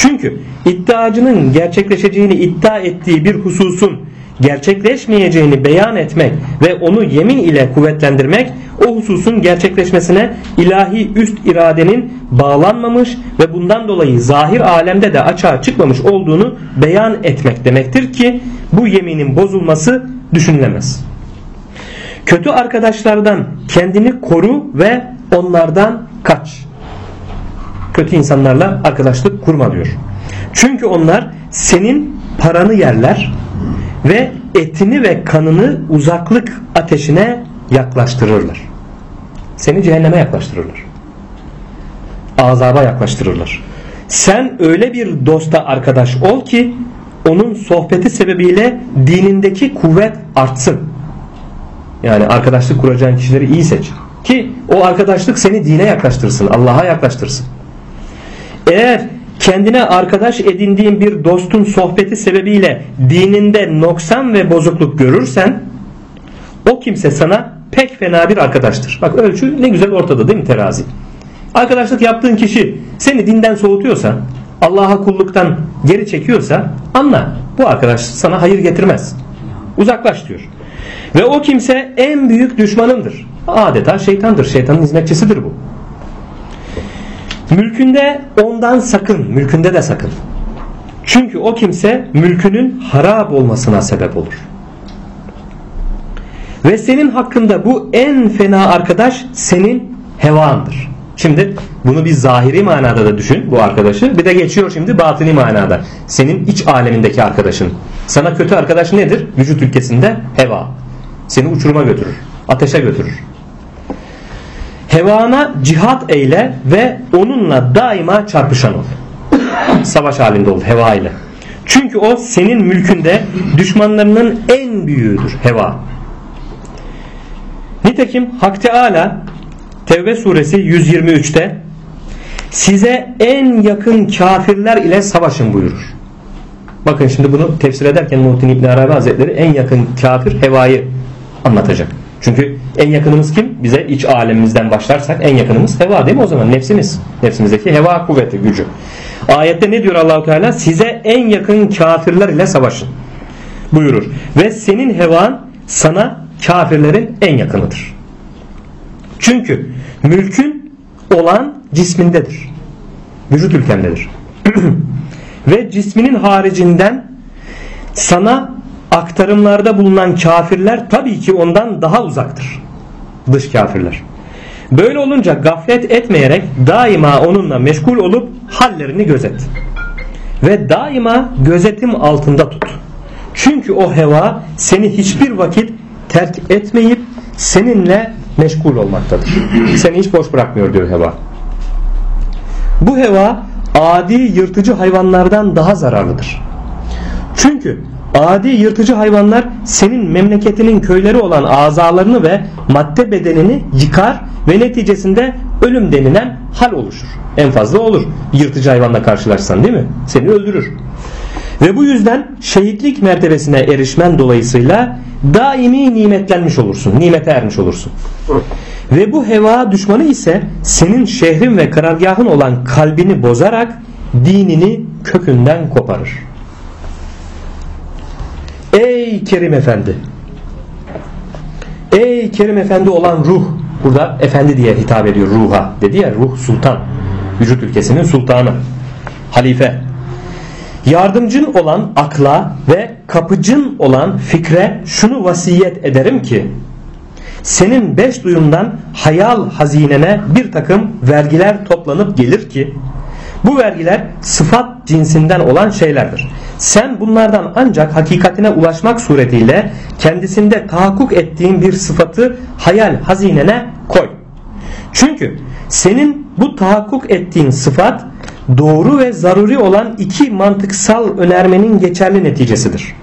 Çünkü iddiacının gerçekleşeceğini iddia ettiği bir hususun gerçekleşmeyeceğini beyan etmek ve onu yemin ile kuvvetlendirmek o hususun gerçekleşmesine ilahi üst iradenin bağlanmamış ve bundan dolayı zahir alemde de açığa çıkmamış olduğunu beyan etmek demektir ki bu yeminin bozulması düşünülemez. Kötü arkadaşlardan kendini koru ve onlardan kaç. Kötü insanlarla arkadaşlık kurma diyor. Çünkü onlar senin paranı yerler ve etini ve kanını uzaklık ateşine yaklaştırırlar. Seni cehenneme yaklaştırırlar. Azaba yaklaştırırlar. Sen öyle bir dosta arkadaş ol ki onun sohbeti sebebiyle dinindeki kuvvet artsın. Yani arkadaşlık kuracağın kişileri iyi seç. Ki o arkadaşlık seni dine yaklaştırsın, Allah'a yaklaştırsın. Eğer kendine arkadaş edindiğin bir dostun sohbeti sebebiyle dininde noksan ve bozukluk görürsen o kimse sana pek fena bir arkadaştır. Bak ölçü ne güzel ortada değil mi terazi? Arkadaşlık yaptığın kişi seni dinden soğutuyorsa, Allah'a kulluktan geri çekiyorsa anla Bu arkadaş sana hayır getirmez. Uzaklaş diyor. Ve o kimse en büyük düşmanındır. Adeta şeytandır. Şeytanın hizmetçisidir bu. Mülkünde ondan sakın. Mülkünde de sakın. Çünkü o kimse mülkünün harap olmasına sebep olur. Ve senin hakkında bu en fena arkadaş senin hevandır. Şimdi bunu bir zahiri manada da düşün bu arkadaşı. Bir de geçiyor şimdi batini manada. Senin iç alemindeki arkadaşın. Sana kötü arkadaş nedir? Vücut ülkesinde heva. Seni uçuruma götürür. Ateşe götürür. Hevana cihat eyle ve onunla daima çarpışan ol. Savaş halinde ol heva ile. Çünkü o senin mülkünde düşmanlarının en büyüğüdür heva. Nitekim Hak Teala Tevbe suresi 123'te size en yakın kafirler ile savaşın buyurur. Bakın şimdi bunu tefsir ederken Muhittin İbn Arabi Hazretleri en yakın kafir hevayı anlatacak. Çünkü en yakınımız kim? Bize iç alemimizden başlarsak en yakınımız heva değil mi o zaman? Nefsimiz. Nefsimizdeki heva kuvveti, gücü. Ayette ne diyor Allahu Teala? Size en yakın kafirler ile savaşın buyurur. Ve senin hevan sana kafirlerin en yakınıdır. Çünkü mülkün olan cismindedir. Vücut ülkendedir. [CLEARS THROAT] Ve cisminin haricinden sana aktarımlarda bulunan kafirler tabii ki ondan daha uzaktır. Dış kafirler. Böyle olunca gaflet etmeyerek daima onunla meşgul olup hallerini gözet. Ve daima gözetim altında tut. Çünkü o heva seni hiçbir vakit terk etmeyip seninle meşgul olmaktadır. Seni hiç boş bırakmıyor diyor heva. Bu heva adi yırtıcı hayvanlardan daha zararlıdır. Çünkü adi yırtıcı hayvanlar senin memleketinin köyleri olan azalarını ve madde bedenini yıkar ve neticesinde ölüm denilen hal oluşur. En fazla olur yırtıcı hayvanla karşılaşsan değil mi? Seni öldürür. Ve bu yüzden şehitlik mertebesine erişmen dolayısıyla daimi nimetlenmiş olursun. Nimete ermiş olursun. Ve bu heva düşmanı ise senin şehrin ve karargahın olan kalbini bozarak dinini kökünden koparır. Ey Kerim Efendi! Ey Kerim Efendi olan ruh! Burada efendi diye hitap ediyor ruha. Dedi ya ruh sultan. Vücut ülkesinin sultanı. Halife. Yardımcın olan akla ve kapıcın olan fikre şunu vasiyet ederim ki senin beş duyumdan hayal hazinene bir takım vergiler toplanıp gelir ki bu vergiler sıfat cinsinden olan şeylerdir. Sen bunlardan ancak hakikatine ulaşmak suretiyle kendisinde tahakkuk ettiğin bir sıfatı hayal hazinene koy. Çünkü senin bu tahakkuk ettiğin sıfat doğru ve zaruri olan iki mantıksal önermenin geçerli neticesidir.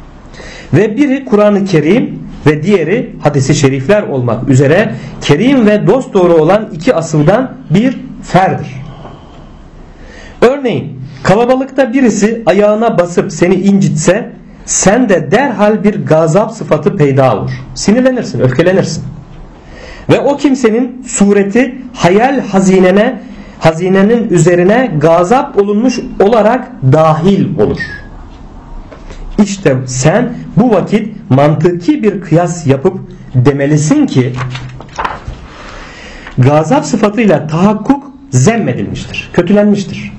Ve biri Kur'an-ı Kerim ve diğeri hadisi şerifler olmak üzere kerim ve dost doğru olan iki asıldan bir ferdir. Örneğin kalabalıkta birisi ayağına basıp seni incitse sen de derhal bir gazap sıfatı peyda olur. Sinirlenirsin, öfkelenirsin. Ve o kimsenin sureti hayal hazinene hazinenin üzerine gazap olunmuş olarak dahil olur. İşte sen bu vakit mantıki bir kıyas yapıp demelisin ki gazap sıfatıyla tahakkuk zemmedilmiştir, kötülenmiştir.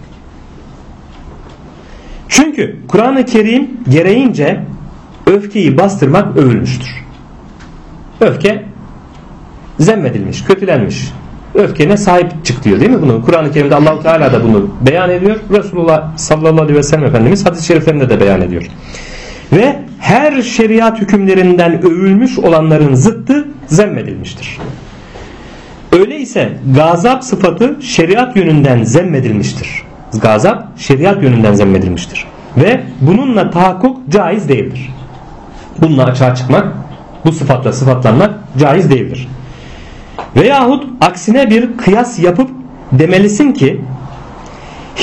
Çünkü Kur'an-ı Kerim gereğince öfkeyi bastırmak övülmüştür. Öfke zemmedilmiş, kötülenmiş. Öfkene sahip çık diyor değil mi bunu? Kur'an-ı Kerim'de Allahu Teala da bunu beyan ediyor. Resulullah sallallahu aleyhi ve sellem Efendimiz hadis-i şeriflerinde de beyan ediyor. Ve her şeriat hükümlerinden övülmüş olanların zıttı zemmedilmiştir. Öyleyse gazap sıfatı şeriat yönünden zemmedilmiştir. Gazap şeriat yönünden zemmedilmiştir. Ve bununla tahakkuk caiz değildir. Bununla açığa çıkmak, bu sıfatla sıfatlanmak caiz değildir. Veyahut aksine bir kıyas yapıp demelisin ki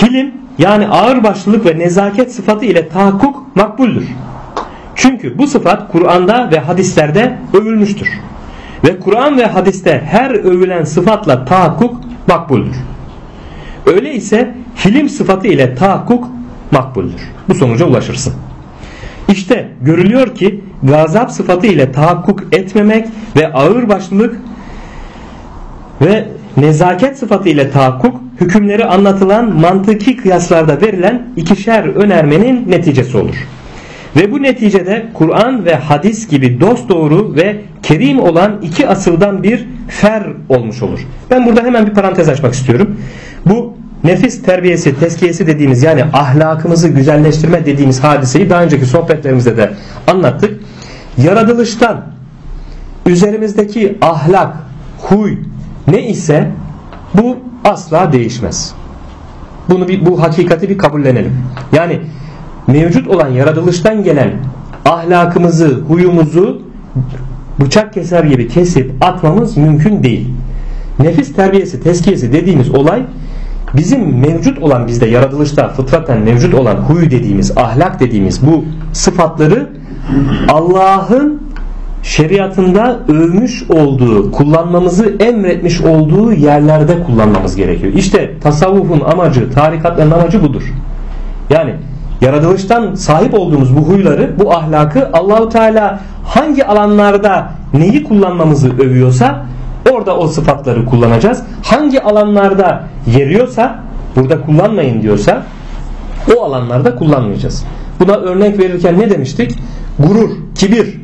hilim yani ağırbaşlılık ve nezaket sıfatı ile tahakkuk makbuldür. Çünkü bu sıfat Kur'an'da ve hadislerde övülmüştür. Ve Kur'an ve hadiste her övülen sıfatla tahakkuk makbuldür. Öyleyse hilim sıfatı ile tahakkuk makbuldür. Bu sonuca ulaşırsın. İşte görülüyor ki gazap sıfatı ile tahakkuk etmemek ve ağırbaşlılık ve nezaket sıfatı ile tahakkuk hükümleri anlatılan mantıki kıyaslarda verilen ikişer önermenin neticesi olur. Ve bu neticede Kur'an ve hadis gibi dosdoğru ve kerim olan iki asıldan bir fer olmuş olur. Ben burada hemen bir parantez açmak istiyorum. Bu nefis terbiyesi, teskiyesi dediğimiz yani ahlakımızı güzelleştirme dediğimiz hadiseyi daha önceki sohbetlerimizde de anlattık. Yaratılıştan üzerimizdeki ahlak, huy ne ise bu asla değişmez. Bunu bir, bu hakikati bir kabullenelim. Yani mevcut olan yaratılıştan gelen ahlakımızı, huyumuzu bıçak keser gibi kesip atmamız mümkün değil. Nefis terbiyesi, teskiyesi dediğimiz olay bizim mevcut olan bizde yaratılışta fıtraten mevcut olan huy dediğimiz, ahlak dediğimiz bu sıfatları Allah'ın şeriatında övmüş olduğu, kullanmamızı emretmiş olduğu yerlerde kullanmamız gerekiyor. İşte tasavvufun amacı, tarikatların amacı budur. Yani yaratılıştan sahip olduğumuz bu huyları, bu ahlakı Allahu Teala hangi alanlarda neyi kullanmamızı övüyorsa orada o sıfatları kullanacağız. Hangi alanlarda yeriyorsa, burada kullanmayın diyorsa o alanlarda kullanmayacağız. Buna örnek verirken ne demiştik? Gurur, kibir.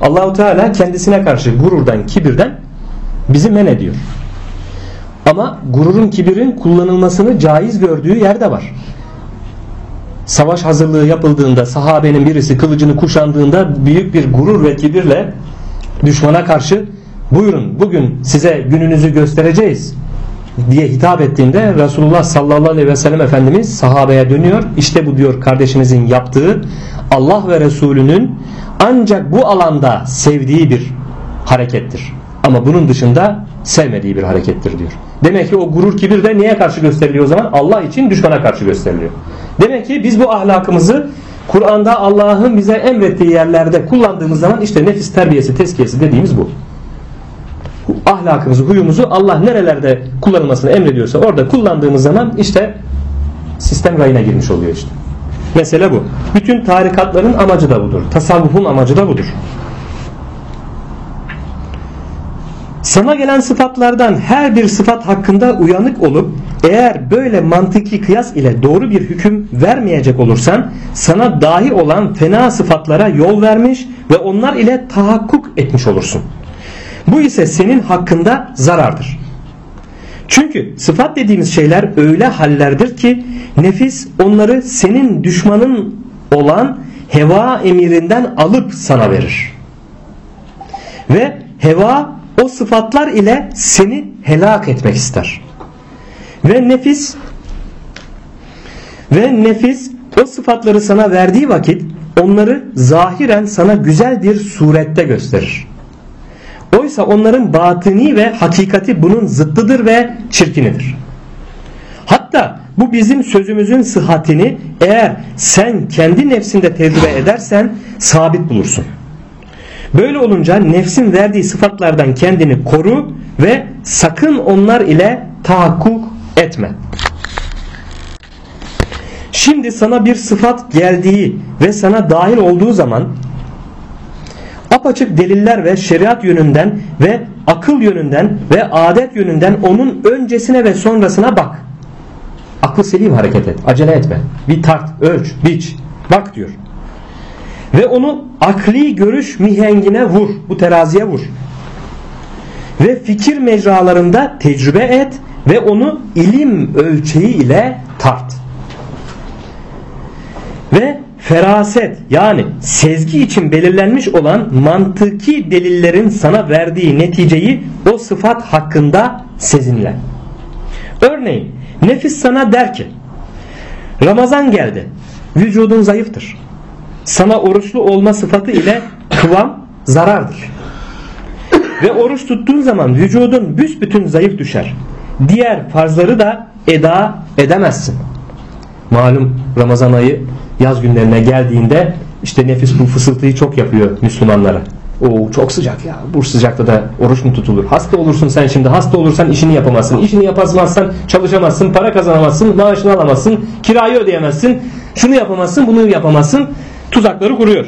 Allahu Teala kendisine karşı gururdan, kibirden bizi men ediyor. Ama gururun, kibirin kullanılmasını caiz gördüğü yerde var savaş hazırlığı yapıldığında sahabenin birisi kılıcını kuşandığında büyük bir gurur ve kibirle düşmana karşı buyurun bugün size gününüzü göstereceğiz diye hitap ettiğinde Resulullah sallallahu aleyhi ve sellem Efendimiz sahabeye dönüyor. İşte bu diyor kardeşinizin yaptığı Allah ve Resulünün ancak bu alanda sevdiği bir harekettir. Ama bunun dışında sevmediği bir harekettir diyor. Demek ki o gurur kibir de neye karşı gösteriliyor o zaman? Allah için düşmana karşı gösteriliyor. Demek ki biz bu ahlakımızı Kur'an'da Allah'ın bize emrettiği yerlerde kullandığımız zaman işte nefis terbiyesi, tezkiyesi dediğimiz bu. Ahlakımızı, huyumuzu Allah nerelerde kullanılmasını emrediyorsa orada kullandığımız zaman işte sistem rayına girmiş oluyor işte. Mesele bu. Bütün tarikatların amacı da budur. Tasavvufun amacı da budur. Sana gelen sıfatlardan her bir sıfat hakkında uyanık olup eğer böyle mantıki kıyas ile doğru bir hüküm vermeyecek olursan sana dahi olan fena sıfatlara yol vermiş ve onlar ile tahakkuk etmiş olursun. Bu ise senin hakkında zarardır. Çünkü sıfat dediğimiz şeyler öyle hallerdir ki nefis onları senin düşmanın olan heva emirinden alıp sana verir. Ve heva o sıfatlar ile seni helak etmek ister. Ve nefis ve nefis o sıfatları sana verdiği vakit onları zahiren sana güzel bir surette gösterir. Oysa onların batini ve hakikati bunun zıttıdır ve çirkinidir. Hatta bu bizim sözümüzün sıhhatini eğer sen kendi nefsinde tecrübe edersen sabit bulursun. Böyle olunca nefsin verdiği sıfatlardan kendini koru ve sakın onlar ile tahakkuk etme. Şimdi sana bir sıfat geldiği ve sana dahil olduğu zaman apaçık deliller ve şeriat yönünden ve akıl yönünden ve adet yönünden onun öncesine ve sonrasına bak. Aklı selim hareket et. Acele etme. Bir tart, ölç, biç. Bak diyor. Ve onu akli görüş mihengine vur. Bu teraziye vur. Ve fikir mecralarında tecrübe et ve onu ilim ölçeği ile tart. Ve feraset yani sezgi için belirlenmiş olan mantıki delillerin sana verdiği neticeyi o sıfat hakkında sezinle. Örneğin nefis sana der ki Ramazan geldi vücudun zayıftır sana oruçlu olma sıfatı ile kıvam zarardır. Ve oruç tuttuğun zaman vücudun büsbütün zayıf düşer. Diğer farzları da eda edemezsin. Malum Ramazan ayı yaz günlerine geldiğinde işte nefis bu fısıltıyı çok yapıyor Müslümanlara. O çok sıcak ya. Bu sıcakta da oruç mu tutulur? Hasta olursun sen şimdi. Hasta olursan işini yapamazsın. İşini yapamazsan çalışamazsın, para kazanamazsın, maaşını alamazsın, kirayı ödeyemezsin. Şunu yapamazsın, bunu yapamazsın. tuzakları kuruyor.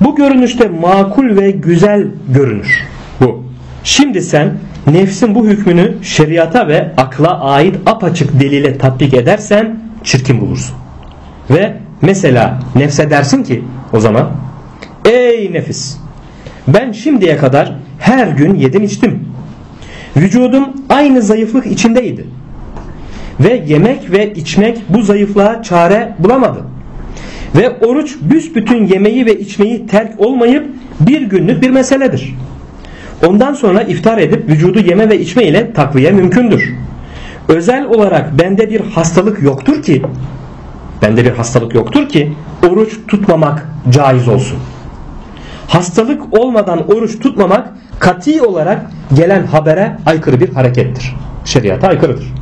Bu görünüşte makul ve güzel görünür bu. Şimdi sen nefsin bu hükmünü şeriata ve akla ait apaçık delile tatbik edersen çirkin bulursun. Ve mesela nefse dersin ki o zaman ey nefis ben şimdiye kadar her gün yedim içtim. Vücudum aynı zayıflık içindeydi. Ve yemek ve içmek bu zayıflığa çare bulamadı. Ve oruç büsbütün yemeği ve içmeyi terk olmayıp bir günlük bir meseledir. Ondan sonra iftar edip vücudu yeme ve içme ile takviye mümkündür. Özel olarak bende bir hastalık yoktur ki bende bir hastalık yoktur ki oruç tutmamak caiz olsun. Hastalık olmadan oruç tutmamak kati olarak gelen habere aykırı bir harekettir. Şeriata aykırıdır.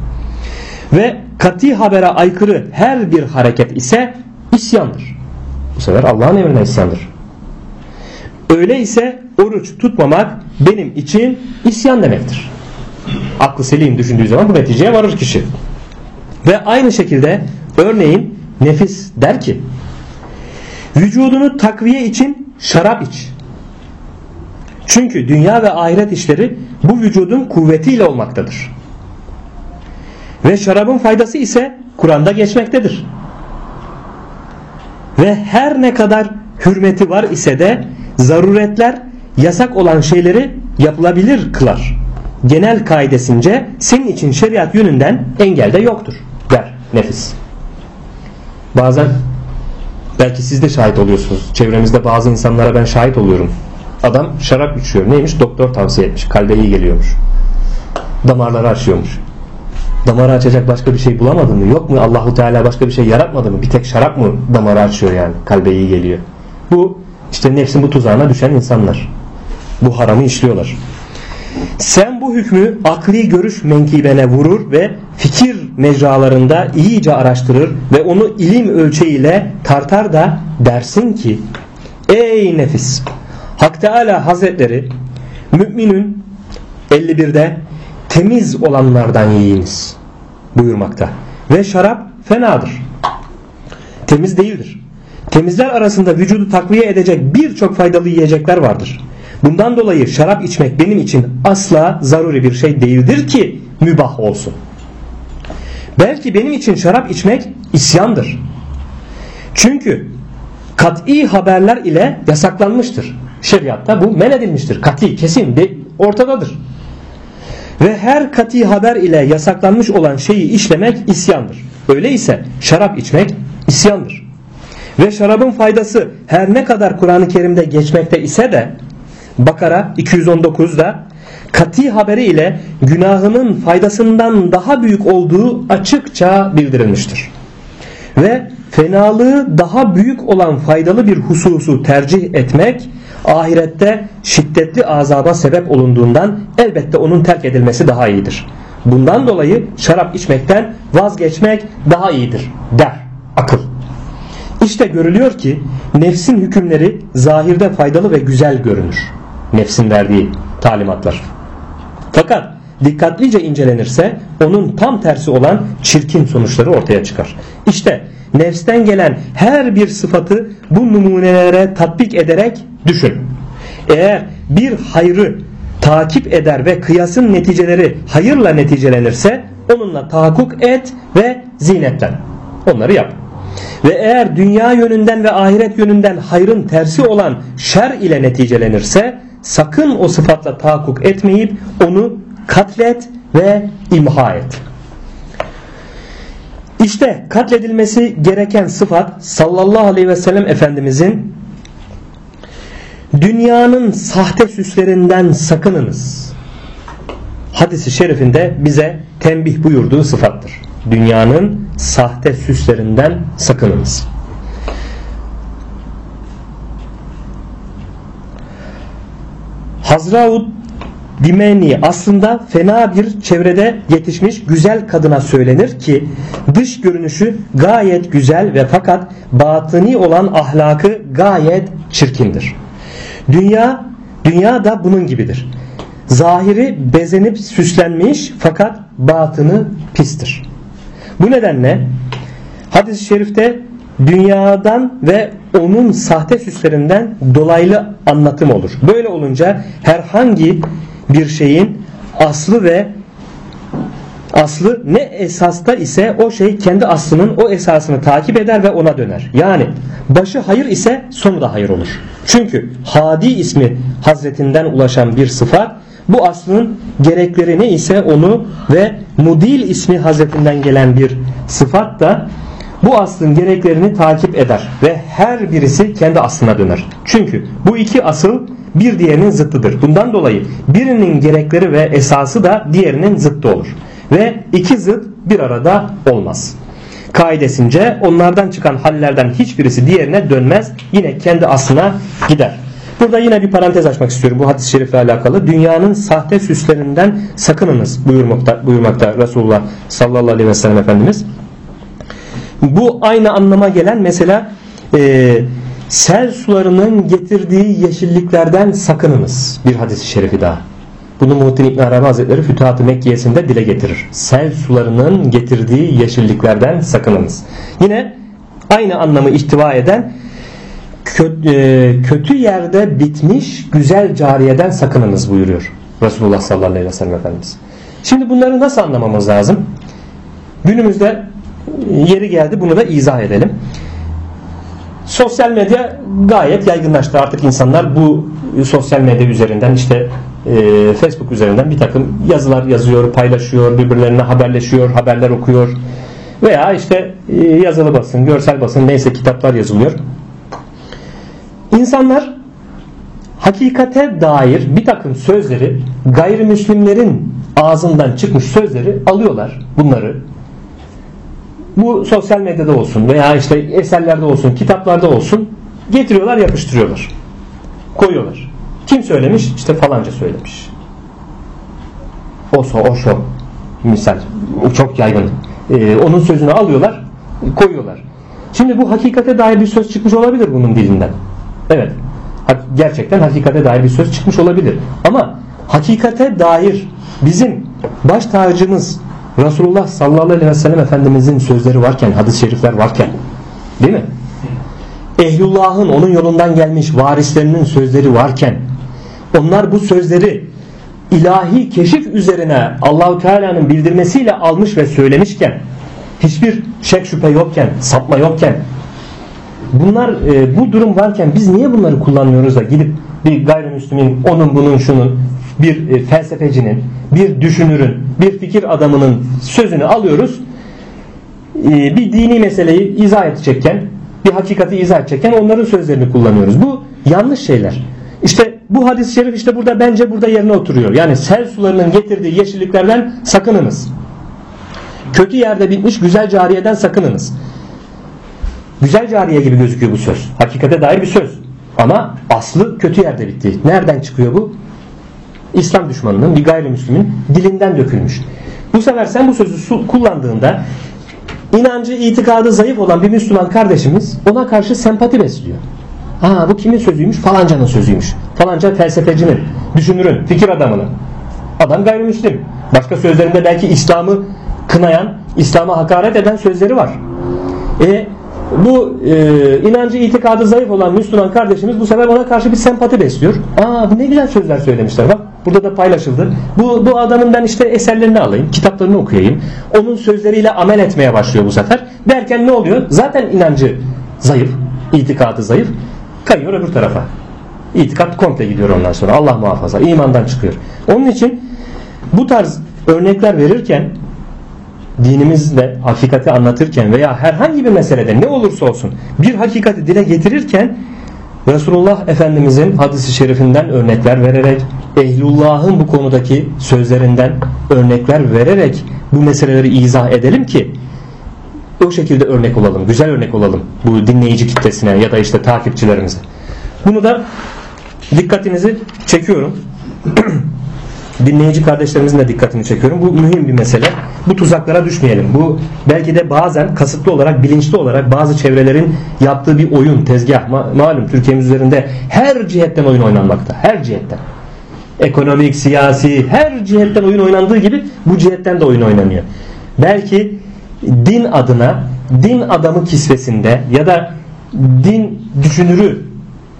Ve kati habere aykırı her bir hareket ise isyandır. Bu sefer Allah'ın emrine isyandır. Öyleyse oruç tutmamak benim için isyan demektir. Aklı selim düşündüğü zaman bu neticeye varır kişi. Ve aynı şekilde örneğin nefis der ki vücudunu takviye için şarap iç. Çünkü dünya ve ahiret işleri bu vücudun kuvvetiyle olmaktadır. Ve şarabın faydası ise Kur'an'da geçmektedir. Ve her ne kadar hürmeti var ise de zaruretler yasak olan şeyleri yapılabilir kılar. Genel kaidesince senin için şeriat yönünden engel de yoktur der nefis. Bazen belki siz de şahit oluyorsunuz. Çevremizde bazı insanlara ben şahit oluyorum. Adam şarap içiyor. Neymiş? Doktor tavsiye etmiş. Kalbe iyi geliyormuş. Damarları açıyormuş. Damarı açacak başka bir şey bulamadın mı? Yok mu Allahu Teala başka bir şey yaratmadı mı? Bir tek şarap mı damarı açıyor yani? Kalbe iyi geliyor. Bu işte nefsin bu tuzağına düşen insanlar. Bu haramı işliyorlar. Sen bu hükmü akli görüş menkibene vurur ve fikir mecralarında iyice araştırır ve onu ilim ölçeğiyle tartar da dersin ki Ey nefis! Hak Teala Hazretleri Müminün 51'de temiz olanlardan yiyiniz buyurmakta. Ve şarap fenadır. Temiz değildir. Temizler arasında vücudu takviye edecek birçok faydalı yiyecekler vardır. Bundan dolayı şarap içmek benim için asla zaruri bir şey değildir ki mübah olsun. Belki benim için şarap içmek isyandır. Çünkü kat'i haberler ile yasaklanmıştır. Şeriatta bu men edilmiştir. Kat'i, kesin, de, ortadadır. Ve her kat'i haber ile yasaklanmış olan şeyi işlemek isyandır. Öyleyse şarap içmek isyandır. Ve şarabın faydası her ne kadar Kur'an-ı Kerim'de geçmekte ise de Bakara 219'da kati haberi ile günahının faydasından daha büyük olduğu açıkça bildirilmiştir. Ve fenalığı daha büyük olan faydalı bir hususu tercih etmek ahirette şiddetli azaba sebep olunduğundan elbette onun terk edilmesi daha iyidir. Bundan dolayı şarap içmekten vazgeçmek daha iyidir der akıl. İşte görülüyor ki nefsin hükümleri zahirde faydalı ve güzel görünür. Nefsin verdiği talimatlar. Fakat dikkatlice incelenirse onun tam tersi olan çirkin sonuçları ortaya çıkar. İşte nefsten gelen her bir sıfatı bu numunelere tatbik ederek düşün. Eğer bir hayrı takip eder ve kıyasın neticeleri hayırla neticelenirse onunla tahakkuk et ve zinetlen. Onları yap. Ve eğer dünya yönünden ve ahiret yönünden hayrın tersi olan şer ile neticelenirse sakın o sıfatla tahakkuk etmeyip onu katlet ve imha et. İşte katledilmesi gereken sıfat sallallahu aleyhi ve sellem Efendimizin dünyanın sahte süslerinden sakınınız. Hadisi şerifinde bize tembih buyurduğu sıfattır. Dünyanın sahte süslerinden sakınınız. Hazraud Dimeni aslında fena bir çevrede yetişmiş güzel kadına söylenir ki dış görünüşü gayet güzel ve fakat batıni olan ahlakı gayet çirkindir. Dünya dünya da bunun gibidir. Zahiri bezenip süslenmiş fakat batını pistir. Bu nedenle hadis-i şerifte dünyadan ve onun sahte süslerinden dolaylı anlatım olur. Böyle olunca herhangi bir şeyin aslı ve aslı ne esasta ise o şey kendi aslının o esasını takip eder ve ona döner. Yani başı hayır ise sonu da hayır olur. Çünkü hadi ismi hazretinden ulaşan bir sıfat bu aslın gerekleri ne ise onu ve mudil ismi hazretinden gelen bir sıfat da bu aslın gereklerini takip eder ve her birisi kendi aslına döner. Çünkü bu iki asıl bir diğerinin zıttıdır. Bundan dolayı birinin gerekleri ve esası da diğerinin zıttı olur. Ve iki zıt bir arada olmaz. Kaidesince onlardan çıkan hallerden hiçbirisi diğerine dönmez. Yine kendi aslına gider. Burada yine bir parantez açmak istiyorum bu hadis-i şerifle alakalı. Dünyanın sahte süslerinden sakınınız buyurmakta, buyurmakta Resulullah sallallahu aleyhi ve sellem Efendimiz. Bu aynı anlama gelen mesela e, sel sularının getirdiği yeşilliklerden sakınınız. Bir hadis-i şerifi daha. Bunu Muhittin İbn Arabi Hazretleri Fütuhat-ı Mekkiyesinde dile getirir. Sel sularının getirdiği yeşilliklerden sakınınız. Yine aynı anlamı ihtiva eden e, kötü yerde bitmiş güzel cariyeden sakınınız buyuruyor Resulullah sallallahu aleyhi ve sellem Efendimiz. Şimdi bunları nasıl anlamamız lazım? Günümüzde yeri geldi bunu da izah edelim. Sosyal medya gayet yaygınlaştı. Artık insanlar bu sosyal medya üzerinden işte e, Facebook üzerinden bir takım yazılar yazıyor, paylaşıyor, birbirlerine haberleşiyor, haberler okuyor. Veya işte e, yazılı basın, görsel basın neyse kitaplar yazılıyor. İnsanlar hakikate dair bir takım sözleri gayrimüslimlerin ağzından çıkmış sözleri alıyorlar bunları bu sosyal medyada olsun veya işte eserlerde olsun kitaplarda olsun getiriyorlar yapıştırıyorlar. Koyuyorlar. Kim söylemiş? İşte falanca söylemiş. O so o şo misal. Çok yaygın. Ee, onun sözünü alıyorlar koyuyorlar. Şimdi bu hakikate dair bir söz çıkmış olabilir bunun dilinden. Evet. Gerçekten hakikate dair bir söz çıkmış olabilir. Ama hakikate dair bizim baş tacımız Resulullah sallallahu aleyhi ve sellem Efendimizin sözleri varken, hadis-i şerifler varken değil mi? Ehlullah'ın onun yolundan gelmiş varislerinin sözleri varken onlar bu sözleri ilahi keşif üzerine Allahu Teala'nın bildirmesiyle almış ve söylemişken hiçbir şek şüphe yokken, sapma yokken bunlar e, bu durum varken biz niye bunları kullanmıyoruz da gidip bir gayrimüslimin onun bunun şunun bir e, felsefecinin bir düşünürün bir fikir adamının sözünü alıyoruz e, bir dini meseleyi izah edecekken bir hakikati izah edecekken onların sözlerini kullanıyoruz bu yanlış şeyler işte bu hadis-i şerif işte burada bence burada yerine oturuyor yani sel sularının getirdiği yeşilliklerden sakınınız kötü yerde bitmiş güzel cariyeden sakınınız Güzel cariye gibi gözüküyor bu söz. Hakikate dair bir söz. Ama aslı kötü yerde bitti. Nereden çıkıyor bu? İslam düşmanının bir gayrimüslimin dilinden dökülmüş. Bu sefer sen bu sözü kullandığında inancı, itikadı zayıf olan bir Müslüman kardeşimiz ona karşı sempati besliyor. Ha bu kimin sözüymüş? Falancanın sözüymüş. Falanca felsefecinin, düşünürün, fikir adamının. Adam gayrimüslim. Başka sözlerinde belki İslam'ı kınayan, İslam'a hakaret eden sözleri var. E bu e, inancı itikadı zayıf olan Müslüman kardeşimiz bu sefer ona karşı bir sempati besliyor. Aa bu ne güzel sözler söylemişler bak burada da paylaşıldı. Bu, bu adamın ben işte eserlerini alayım, kitaplarını okuyayım. Onun sözleriyle amel etmeye başlıyor bu sefer. Derken ne oluyor? Zaten inancı zayıf, itikadı zayıf. Kayıyor öbür tarafa. İtikat komple gidiyor ondan sonra. Allah muhafaza. imandan çıkıyor. Onun için bu tarz örnekler verirken dinimizle hakikati anlatırken veya herhangi bir meselede ne olursa olsun bir hakikati dile getirirken Resulullah Efendimizin hadisi şerifinden örnekler vererek ehlullahın bu konudaki sözlerinden örnekler vererek bu meseleleri izah edelim ki o şekilde örnek olalım, güzel örnek olalım bu dinleyici kitlesine ya da işte takipçilerimize. Bunu da dikkatinizi çekiyorum. [CLEARS THROAT] dinleyici kardeşlerimizin de dikkatini çekiyorum. Bu mühim bir mesele. Bu tuzaklara düşmeyelim. Bu belki de bazen kasıtlı olarak, bilinçli olarak bazı çevrelerin yaptığı bir oyun, tezgah. malum Türkiye'miz üzerinde her cihetten oyun oynanmakta. Her cihetten. Ekonomik, siyasi, her cihetten oyun oynandığı gibi bu cihetten de oyun oynanıyor. Belki din adına, din adamı kisvesinde ya da din düşünürü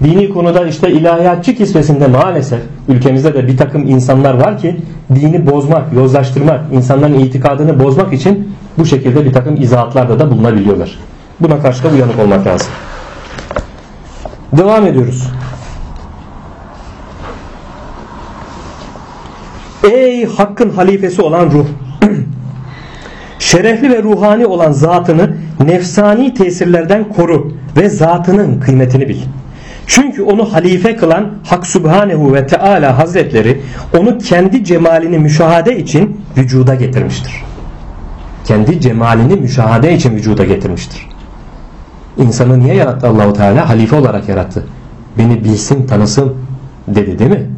dini konuda işte ilahiyatçı kisvesinde maalesef ülkemizde de bir takım insanlar var ki dini bozmak, yozlaştırmak, insanların itikadını bozmak için bu şekilde bir takım izahatlarda da bulunabiliyorlar. Buna karşı da uyanık olmak lazım. Devam ediyoruz. Ey hakkın halifesi olan ruh! [CLEARS THROAT] Şerefli ve ruhani olan zatını nefsani tesirlerden koru ve zatının kıymetini bil. Çünkü onu halife kılan Hak Subhanehu ve Teala Hazretleri onu kendi cemalini müşahede için vücuda getirmiştir. Kendi cemalini müşahede için vücuda getirmiştir. İnsanı niye yarattı Allahu Teala? Halife olarak yarattı. Beni bilsin, tanısın dedi değil mi?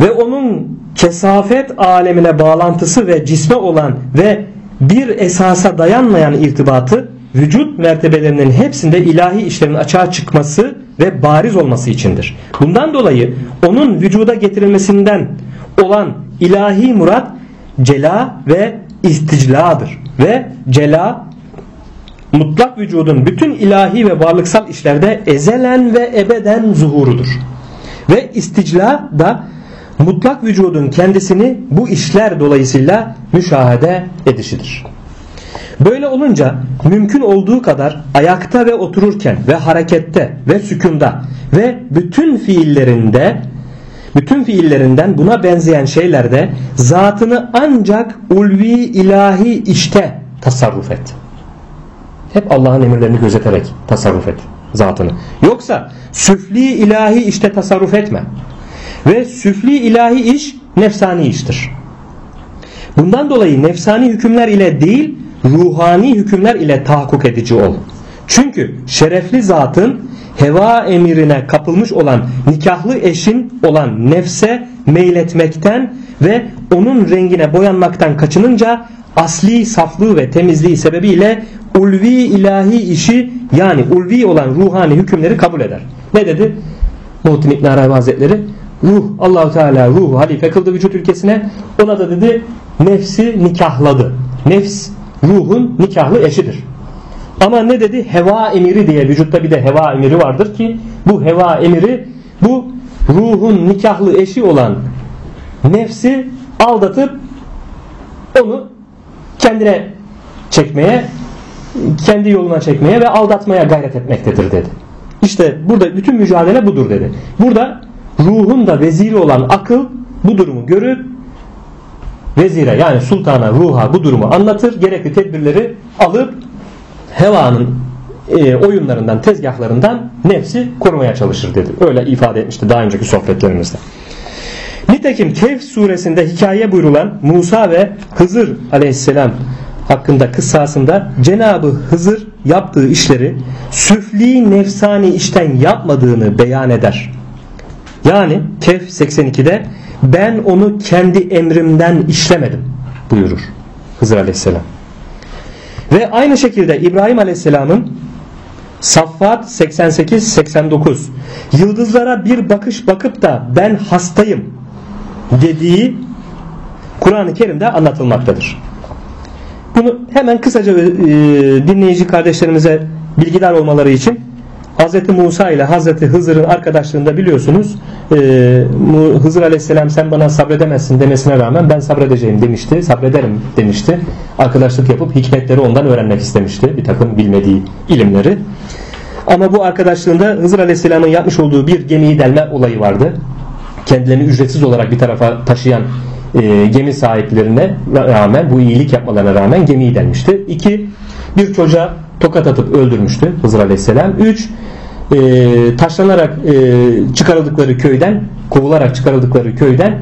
Ve onun kesafet alemine bağlantısı ve cisme olan ve bir esasa dayanmayan irtibatı vücut mertebelerinin hepsinde ilahi işlerin açığa çıkması ve bariz olması içindir. Bundan dolayı onun vücuda getirilmesinden olan ilahi murat cela ve isticladır. Ve cela mutlak vücudun bütün ilahi ve varlıksal işlerde ezelen ve ebeden zuhurudur. Ve isticla da mutlak vücudun kendisini bu işler dolayısıyla müşahede edişidir. Böyle olunca mümkün olduğu kadar ayakta ve otururken ve harekette ve sükunda ve bütün fiillerinde bütün fiillerinden buna benzeyen şeylerde zatını ancak ulvi ilahi işte tasarruf et. Hep Allah'ın emirlerini gözeterek tasarruf et zatını. Yoksa süfli ilahi işte tasarruf etme. Ve süfli ilahi iş nefsani iştir. Bundan dolayı nefsani hükümler ile değil ruhani hükümler ile tahakkuk edici ol. Çünkü şerefli zatın heva emirine kapılmış olan nikahlı eşin olan nefse meyletmekten ve onun rengine boyanmaktan kaçınınca asli saflığı ve temizliği sebebiyle ulvi ilahi işi yani ulvi olan ruhani hükümleri kabul eder. Ne dedi? Muhittin İbn Arabi Hazretleri ruh Allahu Teala ruhu halife kıldı vücut ülkesine ona da dedi nefsi nikahladı. Nefs ruhun nikahlı eşidir. Ama ne dedi? Heva emiri diye vücutta bir de heva emiri vardır ki bu heva emiri bu ruhun nikahlı eşi olan nefsi aldatıp onu kendine çekmeye kendi yoluna çekmeye ve aldatmaya gayret etmektedir dedi. İşte burada bütün mücadele budur dedi. Burada ruhun da veziri olan akıl bu durumu görüp vezire yani sultana ruha bu durumu anlatır. Gerekli tedbirleri alıp hevanın e, oyunlarından, tezgahlarından nefsi korumaya çalışır dedi. Öyle ifade etmişti daha önceki sohbetlerimizde. Nitekim Kehf suresinde hikaye buyurulan Musa ve Hızır aleyhisselam hakkında kıssasında Cenabı Hızır yaptığı işleri süfli nefsani işten yapmadığını beyan eder. Yani Kehf 82'de ben onu kendi emrimden işlemedim buyurur Hızır aleyhisselam. Ve aynı şekilde İbrahim aleyhisselamın Saffat 88-89 Yıldızlara bir bakış bakıp da ben hastayım dediği Kur'an-ı Kerim'de anlatılmaktadır. Bunu hemen kısaca e, dinleyici kardeşlerimize bilgiler olmaları için Hz. Musa ile Hz. Hızır'ın arkadaşlığında biliyorsunuz e, Hızır aleyhisselam sen bana sabredemezsin demesine rağmen ben sabredeceğim demişti. Sabrederim demişti. Arkadaşlık yapıp hikmetleri ondan öğrenmek istemişti. Bir takım bilmediği ilimleri. Ama bu arkadaşlığında Hızır aleyhisselamın yapmış olduğu bir gemiyi delme olayı vardı. Kendilerini ücretsiz olarak bir tarafa taşıyan e, gemi sahiplerine rağmen bu iyilik yapmalarına rağmen gemiyi delmişti. İki, bir çocuğa tokat atıp öldürmüştü Hızır Aleyhisselam. Üç, e, taşlanarak e, çıkarıldıkları köyden, kovularak çıkarıldıkları köyden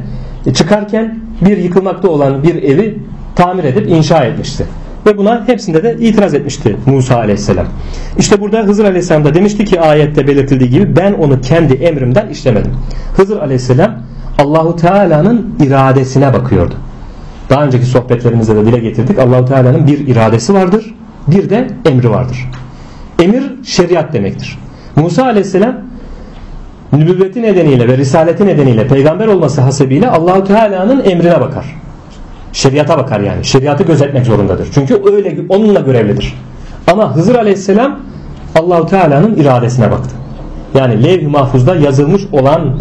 e, çıkarken bir yıkılmakta olan bir evi tamir edip inşa etmişti. Ve buna hepsinde de itiraz etmişti Musa aleyhisselam. İşte burada Hızır aleyhisselam da demişti ki ayette belirtildiği gibi ben onu kendi emrimden işlemedim. Hızır aleyhisselam Allahu Teala'nın iradesine bakıyordu. Daha önceki sohbetlerimizde de dile getirdik. Allahu Teala'nın bir iradesi vardır, bir de emri vardır. Emir şeriat demektir. Musa Aleyhisselam nübüvveti nedeniyle ve risaleti nedeniyle peygamber olması hasebiyle Allahu Teala'nın emrine bakar. Şeriata bakar yani. Şeriatı gözetmek zorundadır. Çünkü öyle onunla görevlidir. Ama Hızır Aleyhisselam Allahu Teala'nın iradesine baktı. Yani levh-i mahfuzda yazılmış olan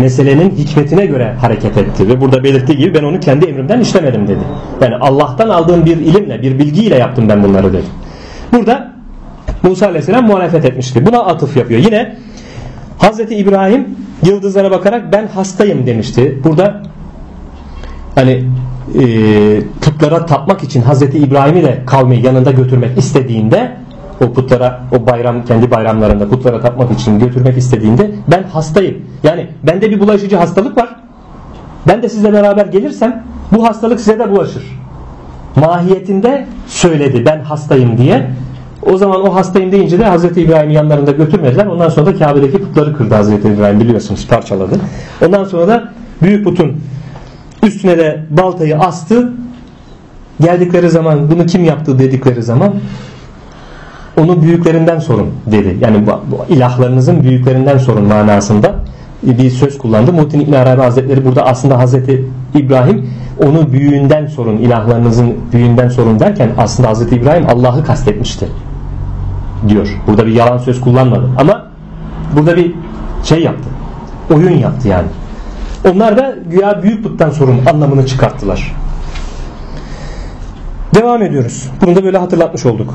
meselenin hikmetine göre hareket etti ve burada belirttiği gibi ben onu kendi emrimden işlemedim dedi. Yani Allah'tan aldığım bir ilimle, bir bilgiyle yaptım ben bunları dedi. Burada Musa Aleyhisselam muhalefet etmişti. Buna atıf yapıyor. Yine Hazreti İbrahim yıldızlara bakarak ben hastayım demişti. Burada hani e, putlara tapmak için Hazreti İbrahim'i de kavmi yanında götürmek istediğinde o putlara o bayram kendi bayramlarında putlara tapmak için götürmek istediğinde ben hastayım. Yani bende bir bulaşıcı hastalık var. Ben de sizle beraber gelirsem bu hastalık size de bulaşır. Mahiyetinde söyledi ben hastayım diye. O zaman o hastayım deyince de Hazreti İbrahim'i yanlarında götürmediler. Ondan sonra da Kabe'deki putları kırdı Hazreti İbrahim biliyorsunuz parçaladı. Ondan sonra da büyük putun üstüne de baltayı astı. Geldikleri zaman bunu kim yaptı dedikleri zaman onu büyüklerinden sorun dedi. Yani ilahlarınızın büyüklerinden sorun manasında bir söz kullandı. Muhittin İbn Arabi Hazretleri burada aslında Hazreti İbrahim onu büyüğünden sorun, ilahlarınızın büyüğünden sorun derken aslında Hazreti İbrahim Allah'ı kastetmişti diyor. Burada bir yalan söz kullanmadı. Ama burada bir şey yaptı. Oyun yaptı yani. Onlar da güya büyük puttan sorun anlamını çıkarttılar. Devam ediyoruz. Bunu da böyle hatırlatmış olduk.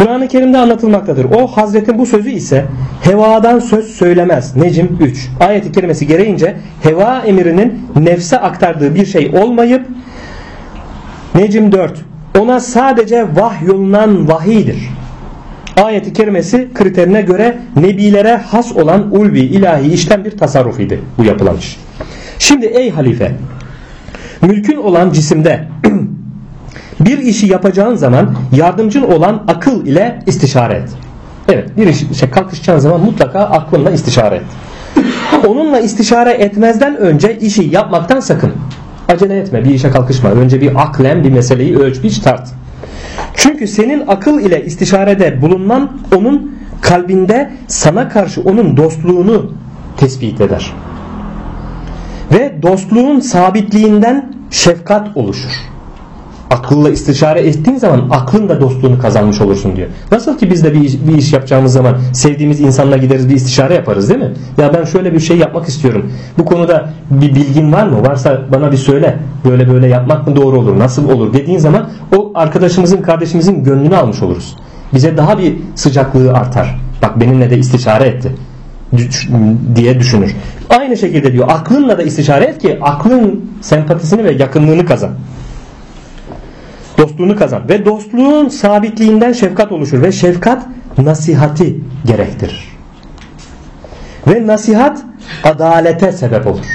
Kur'an-ı Kerim'de anlatılmaktadır. O Hazretin bu sözü ise hevadan söz söylemez. Necim 3. Ayet-i kerimesi gereğince heva emirinin nefse aktardığı bir şey olmayıp Necim 4. Ona sadece vahyolunan vahidir. Ayet-i kerimesi kriterine göre nebilere has olan ulvi ilahi işten bir tasarruf idi bu yapılan iş. Şimdi ey halife mülkün olan cisimde bir işi yapacağın zaman yardımcın olan akıl ile istişare et. Evet bir iş şey, kalkışacağın zaman mutlaka aklınla istişare et. Onunla istişare etmezden önce işi yapmaktan sakın. Acele etme bir işe kalkışma. Önce bir aklen bir meseleyi ölç biç tart. Çünkü senin akıl ile istişarede bulunman onun kalbinde sana karşı onun dostluğunu tespit eder. Ve dostluğun sabitliğinden şefkat oluşur akılla istişare ettiğin zaman aklın da dostluğunu kazanmış olursun diyor. Nasıl ki biz de bir iş, bir iş yapacağımız zaman sevdiğimiz insanla gideriz bir istişare yaparız değil mi? Ya ben şöyle bir şey yapmak istiyorum. Bu konuda bir bilgin var mı? Varsa bana bir söyle. Böyle böyle yapmak mı doğru olur? Nasıl olur? Dediğin zaman o arkadaşımızın kardeşimizin gönlünü almış oluruz. Bize daha bir sıcaklığı artar. Bak benimle de istişare etti diye düşünür. Aynı şekilde diyor aklınla da istişare et ki aklın sempatisini ve yakınlığını kazan. Dostluğunu kazan. Ve dostluğun sabitliğinden şefkat oluşur. Ve şefkat nasihati gerektirir. Ve nasihat adalete sebep olur.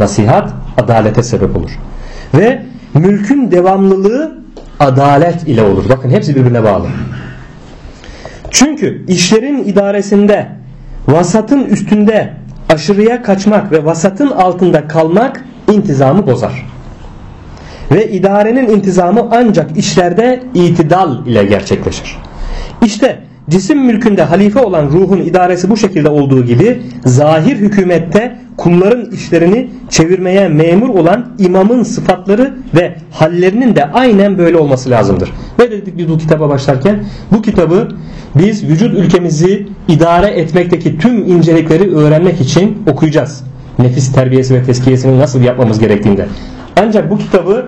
Nasihat adalete sebep olur. Ve mülkün devamlılığı adalet ile olur. Bakın hepsi birbirine bağlı. Çünkü işlerin idaresinde vasatın üstünde aşırıya kaçmak ve vasatın altında kalmak intizamı bozar. Ve idarenin intizamı ancak işlerde itidal ile gerçekleşir. İşte cisim mülkünde halife olan ruhun idaresi bu şekilde olduğu gibi zahir hükümette kulların işlerini çevirmeye memur olan imamın sıfatları ve hallerinin de aynen böyle olması lazımdır. Ne dedik biz bu kitaba başlarken? Bu kitabı biz vücut ülkemizi idare etmekteki tüm incelikleri öğrenmek için okuyacağız. Nefis terbiyesi ve teskiyesini nasıl yapmamız gerektiğinde. Ancak bu kitabı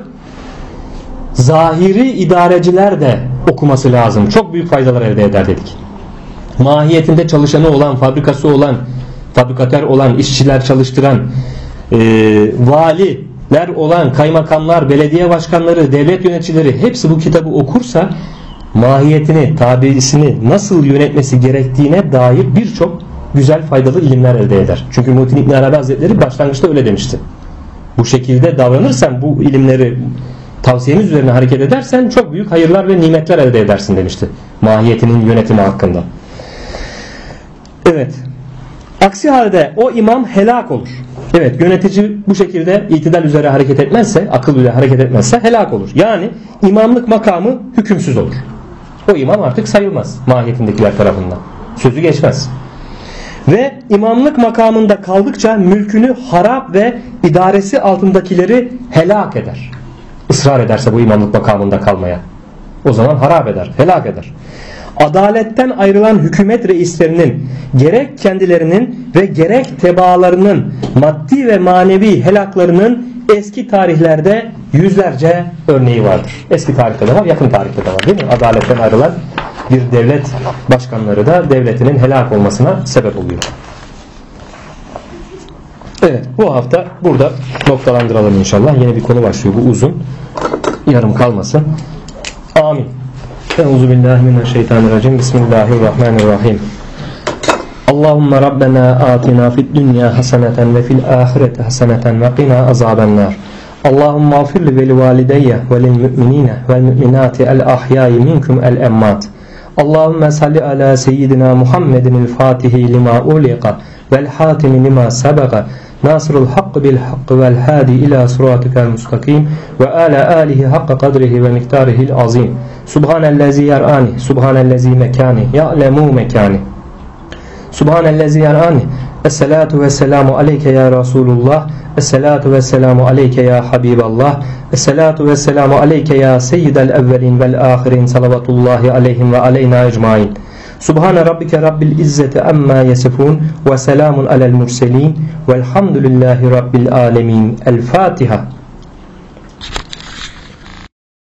zahiri idareciler de okuması lazım. Çok büyük faydalar elde eder dedik. Mahiyetinde çalışanı olan, fabrikası olan, fabrikatör olan, işçiler çalıştıran, e, valiler olan, kaymakamlar, belediye başkanları, devlet yöneticileri hepsi bu kitabı okursa mahiyetini, tabiisini nasıl yönetmesi gerektiğine dair birçok güzel faydalı ilimler elde eder. Çünkü Muhittin İbn Arabi Hazretleri başlangıçta öyle demişti. Bu şekilde davranırsan bu ilimleri tavsiyemiz üzerine hareket edersen çok büyük hayırlar ve nimetler elde edersin demişti. Mahiyetinin yönetimi hakkında. Evet. Aksi halde o imam helak olur. Evet yönetici bu şekilde itidal üzere hareket etmezse, akıl üzere hareket etmezse helak olur. Yani imamlık makamı hükümsüz olur. O imam artık sayılmaz mahiyetindekiler tarafından. Sözü geçmez. Ve imamlık makamında kaldıkça mülkünü harap ve idaresi altındakileri helak eder ısrar ederse bu imamlık makamında kalmaya. O zaman harap eder, helak eder. Adaletten ayrılan hükümet reislerinin gerek kendilerinin ve gerek tebaalarının maddi ve manevi helaklarının eski tarihlerde yüzlerce örneği vardır. Eski tarihte de var, yakın tarihte de var değil mi? Adaletten ayrılan bir devlet başkanları da devletinin helak olmasına sebep oluyor. Evet bu hafta burada noktalandıralım inşallah. Yeni bir konu başlıyor bu uzun. Yarım kalmasın. Amin. Euzu billahi mineşşeytanirracim. Bismillahirrahmanirrahim. Allahümme Rabbena atina fid dünya haseneten ve fil ahireti haseneten ve qina azabennar. Allahümme afir li veli valideyye ve lil müminine vel müminati el ahyayi minkum el emmat. اللهم صل على سيدنا محمد الفاتح لما أولق والحاتم لما سبق ناصر الحق بالحق والهادي إلى صراطك المستقيم وآل آله حق قدره ومقداره العظيم. سبحان الذي يرآني سبحان الذي مكاني يعلم مكاني. سبحان الذي يرآني Esselatu ve selamu aleyke ya Resulullah. Esselatu ve selamu aleyke ya Habiballah. Esselatu ve selamu aleyke ya Seyyidel evvelin vel ahirin. Salavatullahi aleyhim ve aleyna ecmain. Subhane rabbike rabbil izzeti amma yasifun ve selamun alel murselin velhamdülillahi rabbil alemin. El Fatiha.